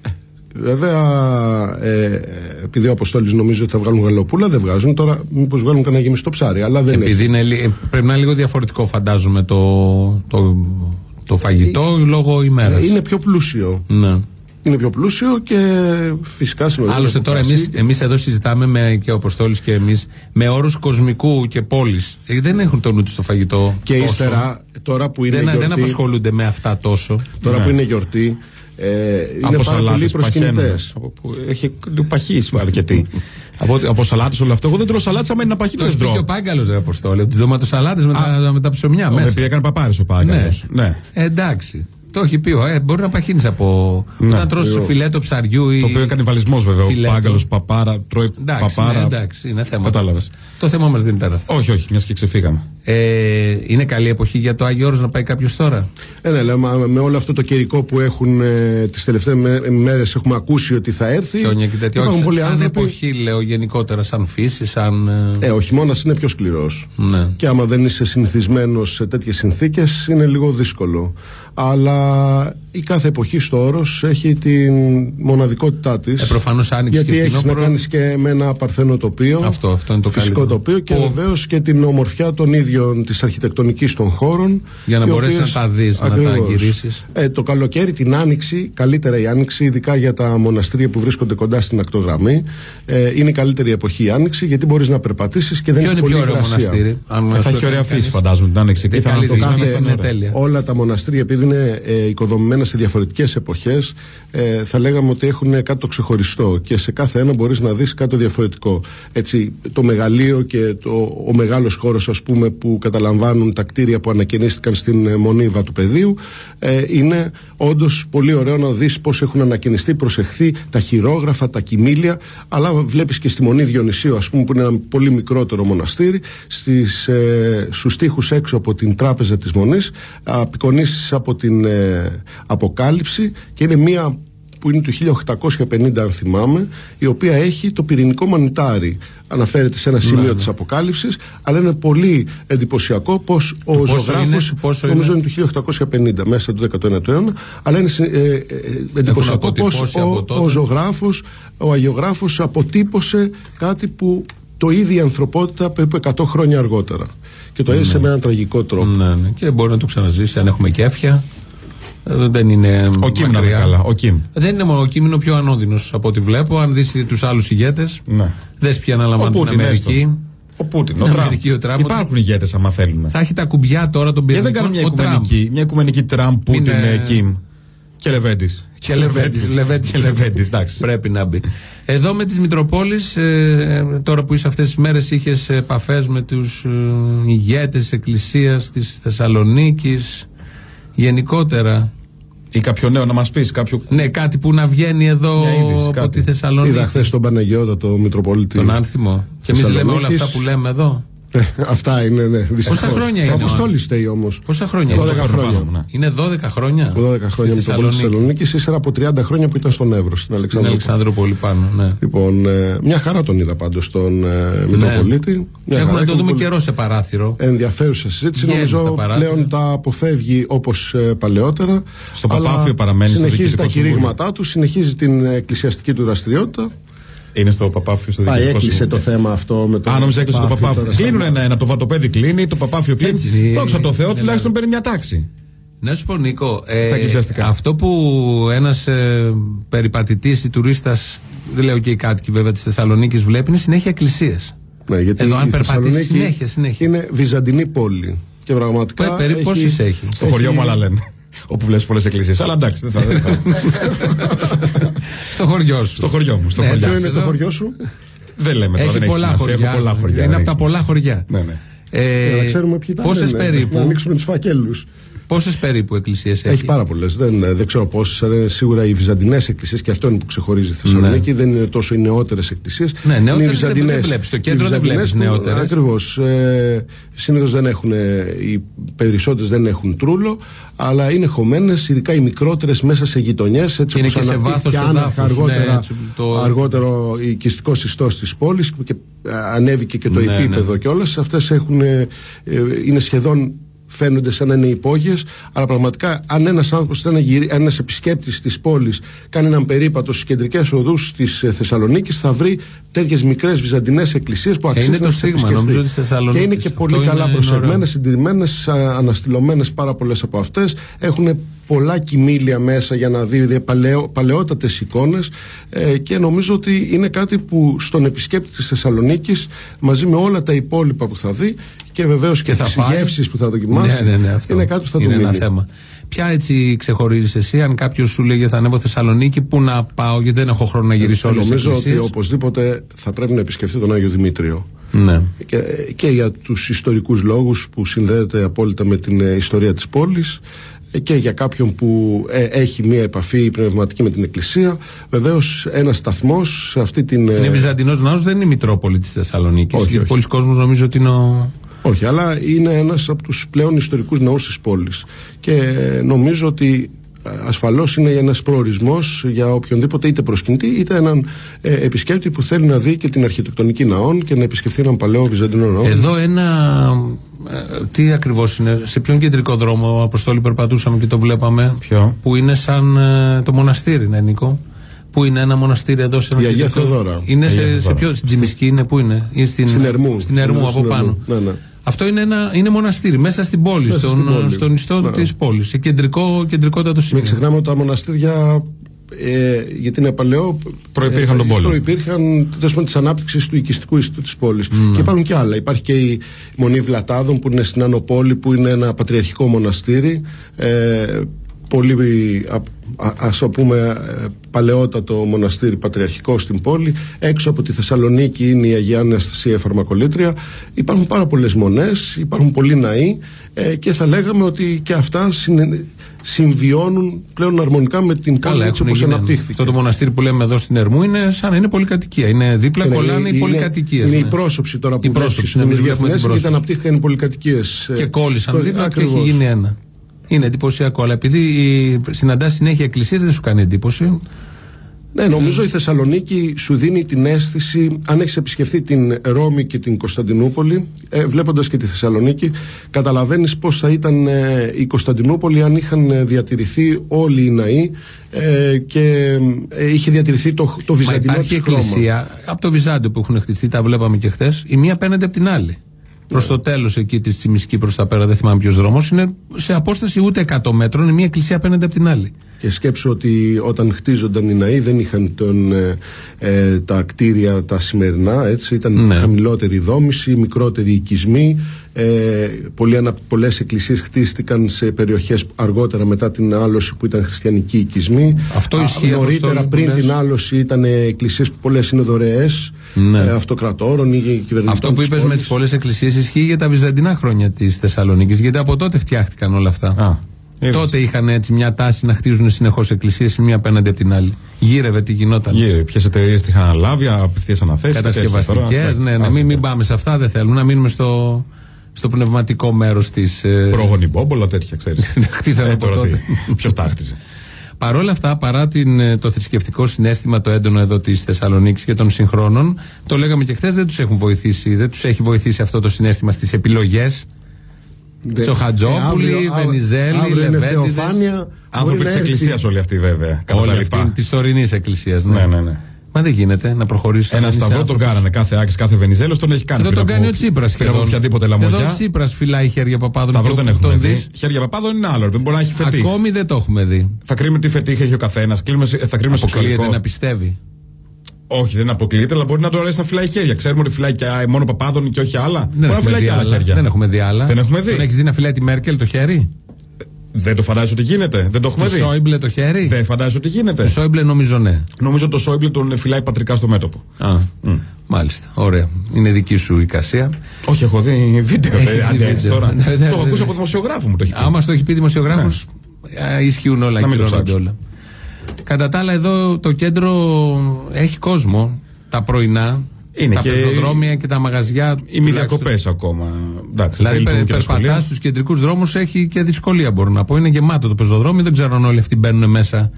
Speaker 4: Ε, Βέβαια, ε, επειδή ο Αποστόλης νομίζει ότι θα βγάλουν γαλοπούλα, δεν βγάζουν. Τώρα, μήπως βγάλουν κανένα γεμιστό ψάρι. Αλλά δεν
Speaker 1: Επειδή είναι, λι- πρέπει να είναι λίγο διαφορετικό, φαντάζομαι, το, το, το φαγητό λόγω ημέρας.
Speaker 4: έχει. Είναι πιο πλούσιο.
Speaker 1: Ναι.
Speaker 4: Είναι πιο πλούσιο και φυσικά συνοδεύει.
Speaker 1: Άλλωστε
Speaker 4: από
Speaker 1: τώρα
Speaker 4: κρασί.
Speaker 1: εμείς, εμείς εδώ συζητάμε με, και ο Αποστόλης και εμείς με όρους κοσμικού και πόλης. Ε, δεν έχουν το νου τους στο φαγητό
Speaker 4: Και
Speaker 1: τόσο.
Speaker 4: ύστερα, τώρα που είναι
Speaker 1: δεν,
Speaker 4: γιορτή,
Speaker 1: δεν απασχολούνται με αυτά τόσο.
Speaker 4: τώρα
Speaker 2: Ναι.
Speaker 4: που είναι γιορτή, ε, είναι
Speaker 2: Από
Speaker 4: πάρα
Speaker 2: σαλάτες
Speaker 4: πολλοί
Speaker 2: παχαίνουν.
Speaker 4: προσκυνητές.
Speaker 2: Από που Έχει παχύσει αρκετοί. από, από σαλάτες όλο αυτό. Εγώ δεν τρώω σαλάτες, άμα είναι να παχύ
Speaker 1: Το
Speaker 2: δεν
Speaker 1: έχει πει και ο
Speaker 2: τρώω.
Speaker 1: Πάγκαλος ρε Αποστόλη, από τις ντοματοσαλάτες με, τα, με τα ψωμιά
Speaker 2: Ο,
Speaker 1: μέσα.
Speaker 2: Επειδή έκανε παπάρες ο Πάγκαλος. Ναι.
Speaker 1: Ε, εντάξει. Το έχει πει, ε, μπορεί να παχύνεις από.
Speaker 2: Ναι.
Speaker 1: Όταν τρως φιλέτο ψαριού ή.
Speaker 2: Το οποίο έκανε βαλισμό βέβαια. Ο
Speaker 1: Φιλέτο.
Speaker 2: Πάγκαλος παπάρα, τρώει
Speaker 1: Εντάξει,
Speaker 2: παπάρα.
Speaker 1: ναι, εντάξει, είναι θέμα.
Speaker 2: Κατάλαβες.
Speaker 1: Το θέμα μας δεν ήταν αυτό.
Speaker 2: Όχι, όχι, μιας και ξεφύγαμε.
Speaker 1: Ε, είναι καλή εποχή για το Άγιο Όρος να πάει κάποιος τώρα;
Speaker 4: Ε, ναι, λέμε, με όλο αυτό το καιρικό που έχουν ε, τις τελευταίες μέρες έχουμε ακούσει ότι θα έρθει.
Speaker 1: Χιόνια και τέτοια.
Speaker 4: Υπάρχουν
Speaker 1: Όχι,
Speaker 4: πολλοί
Speaker 1: σαν
Speaker 4: άνθρωποι.
Speaker 1: εποχή λέω γενικότερα, σαν φύση, σαν. ε,
Speaker 4: Ε, ο χειμώνα είναι πιο σκληρός
Speaker 1: ναι.
Speaker 4: Και άμα δεν είσαι συνηθισμένος σε τέτοιες συνθήκες, είναι λίγο δύσκολο. Αλλά η κάθε εποχή στο όρος έχει την μοναδικότητά της.
Speaker 1: Ε, προφανώς άνοιξε
Speaker 4: Γιατί
Speaker 1: και
Speaker 4: έχεις να
Speaker 1: φθινόπωρο.
Speaker 4: κάνεις και με ένα παρθένο τοπίο.
Speaker 1: Αυτό, αυτό είναι το
Speaker 4: φυσικό
Speaker 1: καλύτερο.
Speaker 4: τοπίο και
Speaker 1: Που-
Speaker 4: βεβαίως και την ομορφιά των ίδιων της αρχιτεκτονικής των χώρων.
Speaker 1: Για να
Speaker 4: οι
Speaker 1: μπορέσεις
Speaker 4: οποίες-
Speaker 1: να τα δεις, να τα
Speaker 4: Ακριβώς.
Speaker 1: αγυρίσεις.
Speaker 4: Ε, το καλοκαίρι, την άνοιξη, καλύτερα η άνοιξη, ειδικά για τα μοναστήρια που βρίσκονται κοντά στην ακτογραμμή. Ε, είναι η καλύτερη εποχή η άνοιξη γιατί μπορείς να περπατήσεις και δεν
Speaker 1: Ποιο
Speaker 4: έχει
Speaker 1: είναι πιο
Speaker 4: πολύ
Speaker 1: ωραίο
Speaker 4: υγρασία.
Speaker 1: μοναστήρι. Αν
Speaker 2: Ε,
Speaker 1: σου
Speaker 2: θα έχει
Speaker 1: έκανε
Speaker 2: ωραία
Speaker 1: κανείς.
Speaker 2: φύση, φαντάζομαι την άνοιξη.
Speaker 1: Η
Speaker 2: Εκεί θα
Speaker 1: καλή
Speaker 2: είναι το
Speaker 1: δική
Speaker 2: κάθε-
Speaker 1: μας είναι τέλεια.
Speaker 4: Όλα τα μοναστήρια, επειδή είναι ε, οικοδομημένα σε διαφορετικές εποχές, ε, θα λέγαμε ότι έχουν κάτι το ξεχωριστό και σε κάθε ένα μπορείς να δεις κάτι το διαφορετικό. Έτσι, το μεγαλείο και το, ο μεγάλος χώρος, ας πούμε, που καταλαμβάνουν τα κτίρια που ανακαινίστηκαν στην ε, Μονίβα του πεδίου, ε, είναι όντως πολύ ωραίο να δεις πώς έχουν ανακαινιστεί, προσεχθεί τα χειρόγραφα, τα κοιμήλια. Αλλά βλέπεις και στη Μονή Διονυσίου, ας πούμε, που είναι ένα πολύ μικρότερο μοναστήρι, στις, ε, στους τοίχους έξω από την τράπεζα της Μονής, απεικονίσεις από την ε, Αποκάλυψη και είναι μια που είναι του 1850 αν θυμάμαι η οποία έχει το πυρηνικό μανιτάρι. Αναφέρεται σε ένα
Speaker 1: Ναι,
Speaker 4: σημείο της αποκάλυψης αλλά είναι πολύ εντυπωσιακό πως ο
Speaker 1: πόσο
Speaker 4: ζωγράφος
Speaker 1: είναι, πόσο
Speaker 4: νομίζω
Speaker 1: είναι;
Speaker 4: είναι του 1850 μέσα του 19ου αιώνα αλλά είναι ε, ε, ε, εντυπωσιακό πως
Speaker 1: αποτυπώσει από
Speaker 4: ο,
Speaker 1: τότε.
Speaker 4: ο ζωγράφος ο αγιογράφος αποτύπωσε κάτι που το ίδιο η ανθρωπότητα περίπου 100 χρόνια αργότερα και το έζησε με έναν τραγικό τρόπο
Speaker 1: Ναι, ναι. Και μπορεί να το ξαναζήσει αν έχουμε κέφια. Ε, Δεν είναι.
Speaker 2: Ο Κιμ να
Speaker 1: μακριά.
Speaker 2: είναι καλά. Ο Κιμ.
Speaker 1: Δεν είναι μόνο ο Κιμ, είναι ο πιο ανώδυνος από ό,τι βλέπω. Αν δεις τους άλλους ηγέτες,
Speaker 2: Ναι.
Speaker 1: δες πια αναλαμβάνουν
Speaker 2: Ο
Speaker 1: την
Speaker 2: Πούτιν,
Speaker 1: Αμερική.
Speaker 2: έστω. Ο Πούτιν, ο
Speaker 1: Στην
Speaker 2: Τραμπ.
Speaker 1: Αμερική ο Τραμπ.
Speaker 2: Υπάρχουν ηγέτες, άμα θέλουμε.
Speaker 1: Θα έχει τα κουμπιά τώρα των
Speaker 2: Γιατί
Speaker 1: πυρηνικών.
Speaker 2: δεν κάνουμε μια
Speaker 1: ο Τραμπ.
Speaker 2: οικουμενική, μια οικουμενική Τραμπ, Πούτιν,
Speaker 1: Είναι-
Speaker 2: ε, Κιμ. Και Λεβέντης.
Speaker 1: Και Λεβέντης, Λεβέντης.
Speaker 2: Και Λεβέντης, εντάξει.
Speaker 1: Πρέπει να μπει. Εδώ με τις Μητροπόλεις, ε, τώρα που είσαι αυτές τις μέρες είχες επαφές με τους ε, ηγέτες της Εκκλησίας της Θεσσαλονίκης, γενικότερα.
Speaker 2: Ή κάποιο νέο να μας πεις, κάποιο.
Speaker 1: Ναι, κάτι που να βγαίνει εδώ
Speaker 2: Μια είδηση,
Speaker 1: από
Speaker 2: κάτι.
Speaker 1: τη Θεσσαλονίκη.
Speaker 4: είδα χθες τον Παναγιώτα το Μητροπολίτη
Speaker 1: Τον άνθιμο. Και εμείς λέμε όλα αυτά που λέμε εδώ.
Speaker 4: Ε, Αυτά είναι, ναι. δυστυχώς.
Speaker 1: Πόσα χρόνια είναι,
Speaker 4: Ο
Speaker 1: ο-
Speaker 4: Αποστόλη φταίει όμως.
Speaker 1: Πόσα χρόνια
Speaker 4: 12
Speaker 1: είναι.
Speaker 2: Πάνω
Speaker 4: χρόνια.
Speaker 2: μου, ναι.
Speaker 1: Είναι 12 χρόνια;
Speaker 4: 12 χρόνια
Speaker 1: Στη
Speaker 4: με τον πόλη τη Θεσσαλονίκη, ύστερα από 30 χρόνια που ήταν στον Εύρο, στην
Speaker 1: Στην
Speaker 4: Αλεξάνδρεια.
Speaker 1: Αλεξανδρόπολη πάνω, ναι.
Speaker 4: Λοιπόν, ε, μια χαρά τον είδα πάντως τον ε, Μητροπολίτη. Μια
Speaker 1: Έχουμε
Speaker 4: χαρά,
Speaker 1: να το
Speaker 4: έκανε
Speaker 1: δούμε
Speaker 4: πολύ
Speaker 1: καιρό σε παράθυρο.
Speaker 4: Ενδιαφέρουσα συζήτηση.
Speaker 1: Βγαίνεις στα
Speaker 4: Νομίζω
Speaker 1: παράθυρα.
Speaker 4: πλέον τα αποφεύγει όπως παλαιότερα.
Speaker 2: Στο
Speaker 4: αλλά
Speaker 2: Παπάφιο παραμένει στο
Speaker 4: Συνεχίζει τα
Speaker 2: Διοικητικό Συμβούλιο.
Speaker 4: κηρύγματά του, συνεχίζει την εκκλησιαστική του δραστηριότητα.
Speaker 2: Είναι στο Παπάφιο στο
Speaker 4: Πάει,
Speaker 2: Διοικητικό
Speaker 4: έκλεισε το
Speaker 2: Συμβούλιο.
Speaker 4: θέμα αυτό με το.
Speaker 2: Α, νόμιζα έκλεισε το
Speaker 4: Παπάφιο
Speaker 2: Παπάφιο.
Speaker 4: τώρα,
Speaker 2: Κλείνουν
Speaker 4: σαν-
Speaker 2: ένα-ένα. Το Βατοπέδι κλείνει, το Παπάφιο κλείνει.
Speaker 1: Έτσι είναι.
Speaker 2: Δόξα τω Θεώ,
Speaker 1: Είναι
Speaker 2: τουλάχιστον παίρνει μια τάξη.
Speaker 1: Να σου πω, Νίκο, ε,
Speaker 2: Στα εκκλησιαστικά.
Speaker 1: αυτό που ένας ε, περιπατητής ή τουρίστας, δεν λέω και οι κάτοικοι βέβαια της Θεσσαλονίκης, βλέπει είναι συνέχεια εκκλησίες.
Speaker 4: Ναι, γιατί
Speaker 1: Εδώ, αν
Speaker 4: η
Speaker 1: περπατήσεις
Speaker 4: Θεσσαλονίκη
Speaker 1: συνέχεια, συνέχεια.
Speaker 4: Είναι βυζαντινή πόλη. Και πραγματικά.
Speaker 1: Περίπου
Speaker 4: έχει-
Speaker 1: πόσες έχει;
Speaker 2: Στο χωριό μου άλλα λένε. Όπου βλέπεις πολλές εκκλησίες. Αλλά εντάξει, δεν θα. δεν θα-
Speaker 1: Στο χωριό σου.
Speaker 2: Στο χωριό μου. Στο
Speaker 1: Ναι,
Speaker 2: χωριό.
Speaker 4: Ποιο
Speaker 1: εντάξει,
Speaker 4: είναι το
Speaker 1: εδώ.
Speaker 4: χωριό σου;
Speaker 2: Δεν λέμε τώρα.
Speaker 1: Έχει
Speaker 2: δεν
Speaker 1: πολλά
Speaker 2: σημασία,
Speaker 1: χωριά.
Speaker 2: Έχω πολλά
Speaker 1: στο-
Speaker 2: χωριά.
Speaker 1: Είναι
Speaker 2: δεν
Speaker 1: από τα
Speaker 2: έχει
Speaker 1: πολλά χωριά.
Speaker 2: Ναι, ναι.
Speaker 1: Ε,
Speaker 4: Για να ξέρουμε ποιοι ήταν.
Speaker 1: Πόσες
Speaker 4: ναι, ναι, Να
Speaker 1: περίπου,
Speaker 4: ανοίξουμε τους φακέλους.
Speaker 1: Πόσες περίπου εκκλησίες έχει.
Speaker 4: Έχει; πάρα πολλές. Δεν, δεν ξέρω πόσες. Αλλά είναι σίγουρα οι βυζαντινές εκκλησίες και αυτό είναι που ξεχωρίζει τη Θεσσαλονίκη. Δεν είναι τόσο οι νεότερες εκκλησίες.
Speaker 1: Ναι, νεότερες δεν- δεν βλέπεις. Στο κέντρο δεν βλέπεις νεότερες.
Speaker 4: Ακριβώς. Ε, Συνήθως δεν έχουν. ε, Οι περισσότερες δεν έχουν τρούλο. Αλλά είναι χωμένες, ειδικά οι μικρότερες μέσα σε γειτονιές. Έτσι
Speaker 1: είναι
Speaker 4: όπως
Speaker 1: και σε
Speaker 4: αναπτύχθηκε
Speaker 1: βάθος
Speaker 4: άναρχα
Speaker 1: εδάφους, ναι,
Speaker 4: αργότερα,
Speaker 1: έτσι, το-
Speaker 4: αργότερο η οικιστικό ιστό της πόλης και ε, ανέβηκε και το
Speaker 1: Ναι,
Speaker 4: επίπεδο
Speaker 1: ναι.
Speaker 4: κιόλας. Αυτές έχουν. ε, ε, είναι σχεδόν φαίνονται σαν να είναι υπόγειες, αλλά πραγματικά αν ένας άνθρωπος, ένας επισκέπτης της πόλης, κάνει έναν περίπατο στις κεντρικές οδούς της Θεσσαλονίκης, θα βρει τέτοιες μικρές βυζαντινές εκκλησίες που αξίζει
Speaker 1: είναι το
Speaker 4: να τις
Speaker 1: στίγμα,
Speaker 4: επισκεφθεί.
Speaker 1: νομίζω, της Θεσσαλονίκης.
Speaker 4: Και είναι και
Speaker 1: Αυτό
Speaker 4: πολύ
Speaker 1: είναι-
Speaker 4: καλά
Speaker 1: είναι
Speaker 4: προσεγμένες,
Speaker 1: ωραίο.
Speaker 4: συντηρημένες, αναστηλωμένες πάρα πολλές από αυτές. Έχουν πολλά κοιμήλια μέσα για να δει παλαιό, παλαιότατες εικόνες ε, και νομίζω ότι είναι κάτι που στον επισκέπτη της Θεσσαλονίκης μαζί με όλα τα υπόλοιπα που θα δει και βεβαίως και,
Speaker 1: Και θα
Speaker 4: τι
Speaker 1: φάει.
Speaker 4: γεύσεις που θα δοκιμάσει.
Speaker 1: Ναι, ναι, ναι, αυτό.
Speaker 4: Είναι κάτι που θα
Speaker 1: είναι
Speaker 4: του
Speaker 1: ένα
Speaker 4: μείνει.
Speaker 1: θέμα. Ποια έτσι ξεχωρίζεις εσύ, αν κάποιος σου λέγε θα ανέβω Θεσσαλονίκη, πού να πάω, γιατί δεν έχω χρόνο να γυρίσω όλες τις
Speaker 4: Νομίζω ότι
Speaker 1: εκκλησίες.
Speaker 4: οπωσδήποτε θα πρέπει να επισκεφθεί τον Άγιο Δημήτριο.
Speaker 1: Ναι.
Speaker 4: Και, και για τους ιστορικούς λόγους που συνδέεται απόλυτα με την ε, ιστορία της πόλης ε, και για κάποιον που ε, έχει μία επαφή πνευματική με την Εκκλησία. Βεβαίως ένας σταθμός σε αυτή την... ε,
Speaker 1: Είναι Βυζαντινός ναός, δεν είναι η Μητρόπολη της Θεσσαλονίκης.
Speaker 4: Όχι,
Speaker 1: Γιατί
Speaker 4: όχι.
Speaker 1: πολλοί κόσμοι νομίζω ότι είναι ο.
Speaker 4: Όχι, αλλά είναι ένας από τους πλέον ιστορικούς ναούς της πόλης. Και ε, νομίζω ότι ε, ασφαλώς είναι ένας προορισμός για οποιονδήποτε είτε προσκυνητή είτε έναν ε, επισκέπτη που θέλει να δει και την αρχιτεκτονική ναών και να επισκεφθεί έναν παλαιό Βυζαντινό ναό.
Speaker 1: Εδώ ένα. ε, τι ακριβώς είναι, σε ποιον κεντρικό δρόμο, Αποστόλη, περπατούσαμε και το βλέπαμε.
Speaker 2: Ποιο;
Speaker 1: Που είναι σαν ε, το μοναστήρι, ναι, Νίκο; Που είναι ένα μοναστήρι εδώ σε ένα
Speaker 4: Η Αγία
Speaker 1: κεντρικό-
Speaker 4: Θεοδώρα.
Speaker 1: Είναι
Speaker 2: Αγία
Speaker 1: σε, σε
Speaker 2: Θεοδώρα.
Speaker 1: ποιο, στην Τζιμισκή είναι, πού είναι, ή στην,
Speaker 4: Στην Ερμού.
Speaker 1: Στην Ερμού
Speaker 4: Νομίζω
Speaker 1: από
Speaker 4: στην
Speaker 1: πάνω.
Speaker 4: Ερμού. Ναι, ναι.
Speaker 1: Αυτό είναι, ένα, είναι μοναστήρι μέσα στην πόλη,
Speaker 4: Μέσα
Speaker 1: στον,
Speaker 4: στην πόλη.
Speaker 1: στον ιστό
Speaker 4: Ναι.
Speaker 1: της πόλης. Σε κεντρικό, κεντρικότατο σημείο.
Speaker 4: Μην ξεχνάμε ότι τα μοναστήρια, ε, γιατί είναι παλαιό,
Speaker 2: Προϋπήρχαν τον πόλο.
Speaker 4: Προπήρχαν της ανάπτυξης του οικιστικού ιστού της πόλης.
Speaker 1: Ναι.
Speaker 4: Και υπάρχουν και άλλα. Υπάρχει και η Μονή Βλατάδων που είναι στην Άνω Πόλη, που είναι ένα πατριαρχικό μοναστήρι. Ε, πολύ, α, α- ας το πούμε, ε, παλαιότατο μοναστήρι πατριαρχικό στην πόλη. Έξω από τη Θεσσαλονίκη είναι η Αγία Αναστασία Φαρμακολήτρια. Υπάρχουν πάρα πολλές μονές, υπάρχουν πολλοί ναοί ε, και θα λέγαμε ότι και αυτά συνε- συμβιώνουν πλέον αρμονικά με την πόλη
Speaker 1: Καλά,
Speaker 4: έτσι
Speaker 1: έχουν
Speaker 4: όπως
Speaker 1: γίνει.
Speaker 4: αναπτύχθηκε.
Speaker 1: Αυτό το μοναστήρι που λέμε εδώ στην Ερμού είναι σαν να είναι πολυκατοικία. Είναι δίπλα,
Speaker 4: Είναι-
Speaker 1: κολλάνε οι
Speaker 4: είναι-
Speaker 1: πολυκατοικίες.
Speaker 4: Είναι η πρόσωψη τώρα που
Speaker 1: Η
Speaker 4: βλέπεις
Speaker 1: πρόσωψη,
Speaker 4: στην
Speaker 1: ναι, εμείς
Speaker 4: δημιουργία
Speaker 1: βλέπουμε την
Speaker 4: Αθηνές, γιατί
Speaker 1: πρόσωψη.
Speaker 4: αναπτύχθηκαν οι πολυκατοικίες.
Speaker 1: Και κόλλησαν δίπλα και έχει γίνει ένα. Είναι εντυπωσιακό. Αλλά επειδή συναντά συνέχεια εκκλησίες, δεν σου κάνει εντύπωση.
Speaker 4: Ναι, νομίζω η Θεσσαλονίκη σου δίνει την αίσθηση, αν έχεις επισκεφθεί την Ρώμη και την Κωνσταντινούπολη, ε, βλέποντας και τη Θεσσαλονίκη, καταλαβαίνεις πώς θα ήταν ε, η Κωνσταντινούπολη αν είχαν ε, διατηρηθεί όλοι οι ναοί ε, και ε, είχε διατηρηθεί το, το
Speaker 1: Μα
Speaker 4: βυζαντινό
Speaker 1: υπάρχει
Speaker 4: της χρώμα.
Speaker 1: εκκλησία από το Βυζάντιο που έχουν χτιστεί, τα βλέπαμε και χθες. Η μία απέναντι από την άλλη. Προς το τέλος εκεί της Τσιμισκή προς τα πέρα, δεν θυμάμαι ποιος δρόμος, είναι σε απόσταση ούτε 100 μέτρων, η μία εκκλησία απέναντι από την άλλη.
Speaker 4: Και σκέψω ότι όταν χτίζονταν οι ναοί δεν είχαν τον, ε, ε, τα κτίρια τα σημερινά, έτσι, ήταν
Speaker 1: Ναι.
Speaker 4: χαμηλότερη δόμηση, μικρότεροι οικισμοί. Ε, πολλοί ανα- πολλές εκκλησίες χτίστηκαν σε περιοχές αργότερα μετά την άλωση που ήταν χριστιανικοί οικισμοί.
Speaker 1: Αυτό
Speaker 4: Α,
Speaker 1: ισχύει,
Speaker 4: Νωρίτερα
Speaker 1: Αποστόλη, που
Speaker 4: πριν
Speaker 1: λες.
Speaker 4: την άλωση ήταν εκκλησίες που πολλές είναι δωρεές
Speaker 1: Ναι.
Speaker 4: ε, αυτοκρατόρων ή κυβερνητικών
Speaker 1: Αυτό που
Speaker 4: της
Speaker 1: είπες με
Speaker 4: πόλης.
Speaker 1: τις πολλές εκκλησίες ισχύει για τα βυζαντινά χρόνια της Θεσσαλονίκης, γιατί από τότε φτιάχτηκαν όλα αυτά.
Speaker 2: Α, είδες.
Speaker 1: τότε είχαν έτσι μια τάση να χτίζουν συνεχώς εκκλησίες η μία απέναντι από την άλλη. Γύρευε τι γινόταν.
Speaker 2: Γύρω, ποιες εταιρείες τη είχαν αναλάβει, απευθείας αναθέσεις.
Speaker 1: Κατασκευαστικές, ναι, ναι, μην, μην πάμε σε αυτά, δεν θέλουμε να μείνουμε στο, στο πνευματικό μέρος της. Ε,
Speaker 2: Πρόγονη μπόμπολα, τέτοια ξέρεις.
Speaker 1: Χτίσανε από τότε.
Speaker 2: Ποιος τα χτίζε.
Speaker 1: Παρ' όλα αυτά, παρά την, ε, το θρησκευτικό συνέστημα το έντονο εδώ της Θεσσαλονίκης και των συγχρόνων, το λέγαμε και χθες, δεν τους έχουν βοηθήσει, δεν τους έχει βοηθήσει αυτό το συνέστημα στις επιλογές.
Speaker 4: Δεν-
Speaker 1: Τσοχατζόπουλοι,
Speaker 4: Ε, αύριο- αύριο-
Speaker 1: Βενιζέλη,
Speaker 4: αύριο είναι
Speaker 1: Λεβέντιδες.
Speaker 4: Θεοφάνεια,
Speaker 2: Άνθρωποι
Speaker 4: μπορεί
Speaker 2: της
Speaker 4: να έρθει.
Speaker 2: Εκκλησίας όλοι αυτοί βέβαια. Κατά τα
Speaker 1: Όλη
Speaker 2: λοιπά.
Speaker 1: αυτή της τωρινής εκκλησίας.
Speaker 2: Ναι, ναι, ναι.
Speaker 1: Μα δεν γίνεται να προχωρήσεις.
Speaker 2: Ένα σταυρό τον κάνανε. Κάθε Άκη, κάθε Βενιζέλος τον έχει κάνει.
Speaker 1: Εδώ
Speaker 2: πριν
Speaker 1: τον
Speaker 2: από-
Speaker 1: κάνει ο Τσίπρας
Speaker 2: πριν από
Speaker 1: σχεδόν.
Speaker 2: οποιαδήποτε
Speaker 1: Εδώ ο
Speaker 2: λαμογιά.
Speaker 1: Τσίπρας φυλάει χέρια παπάδων.
Speaker 2: Σταυρό
Speaker 1: και
Speaker 2: δεν
Speaker 1: όπου
Speaker 2: έχουμε
Speaker 1: τον
Speaker 2: δεις.
Speaker 1: δεις,
Speaker 2: Χέρια παπάδων είναι άλλο. Δεν μπορεί να έχει φετίχ.
Speaker 1: Ακόμη δεν το έχουμε δει.
Speaker 2: Θα κρίνουμε τι φετίχ έχει ο καθένας. Θα κρίνουμε
Speaker 1: Αποκλείεται
Speaker 2: σεξουαλικό.
Speaker 1: να πιστεύει.
Speaker 2: Όχι, δεν αποκλείεται, αλλά μπορεί να του αρέσει να φυλάει χέρια. Ξέρουμε ότι φυλάει και α, μόνο παπάδων και όχι άλλα.
Speaker 1: Δεν
Speaker 2: μπορεί να
Speaker 1: έχουμε,
Speaker 2: φυλάει
Speaker 1: δει
Speaker 2: και άλλα
Speaker 1: άλλα.
Speaker 2: χέρια.
Speaker 1: δεν έχουμε δει άλλα.
Speaker 2: Δεν έχουμε δει.
Speaker 1: Τον έχεις δει να φυλάει τη Μέρκελ το χέρι;
Speaker 2: Δεν το φαντάζεσαι ότι γίνεται; Δεν το έχουμε
Speaker 1: Του
Speaker 2: δει;
Speaker 1: Σόιμπλε το χέρι;
Speaker 2: Δεν φαντάζεσαι ότι γίνεται;
Speaker 1: Του Σόιμπλε νομίζω ναι.
Speaker 2: Νομίζω το Σόιμπλε τον φυλάει πατρικά στο μέτωπο.
Speaker 1: Α, Μάλιστα. Ωραία. Είναι δική σου η κασία.
Speaker 2: Όχι, έχω δει βίντεο.
Speaker 1: Έχεις
Speaker 2: ε,
Speaker 1: δει
Speaker 2: άντε, έτσι
Speaker 1: βίντεο.
Speaker 2: τώρα.
Speaker 1: Ναι, ναι,
Speaker 2: Το έχω
Speaker 1: ναι,
Speaker 2: ακούσει
Speaker 1: ναι.
Speaker 2: από δημοσιογράφο μου το έχει πει.
Speaker 1: Άμα στο έχει πει δημοσιογράφος, ισχύουν όλα
Speaker 2: Να μην το
Speaker 1: ακυρώνονται
Speaker 2: ψάξω.
Speaker 1: όλα. Κατά τα άλλα, εδώ το κέντρο έχει κόσμο. Τα πρωινά,
Speaker 2: Είναι
Speaker 1: τα
Speaker 2: και-
Speaker 1: πεζοδρόμια και τα μαγαζιά.
Speaker 2: Οι μη διακοπές ακόμα. Εντάξει,
Speaker 1: Δηλαδή,
Speaker 2: δεν λειτουργούν και τα
Speaker 1: περπατάς
Speaker 2: σχολεία.
Speaker 1: στους κεντρικούς δρόμους έχει και δυσκολία, μπορώ να πω. Είναι γεμάτο το πεζοδρόμιο, δεν ξέρω αν όλοι αυτοί μπαίνουν μέσα,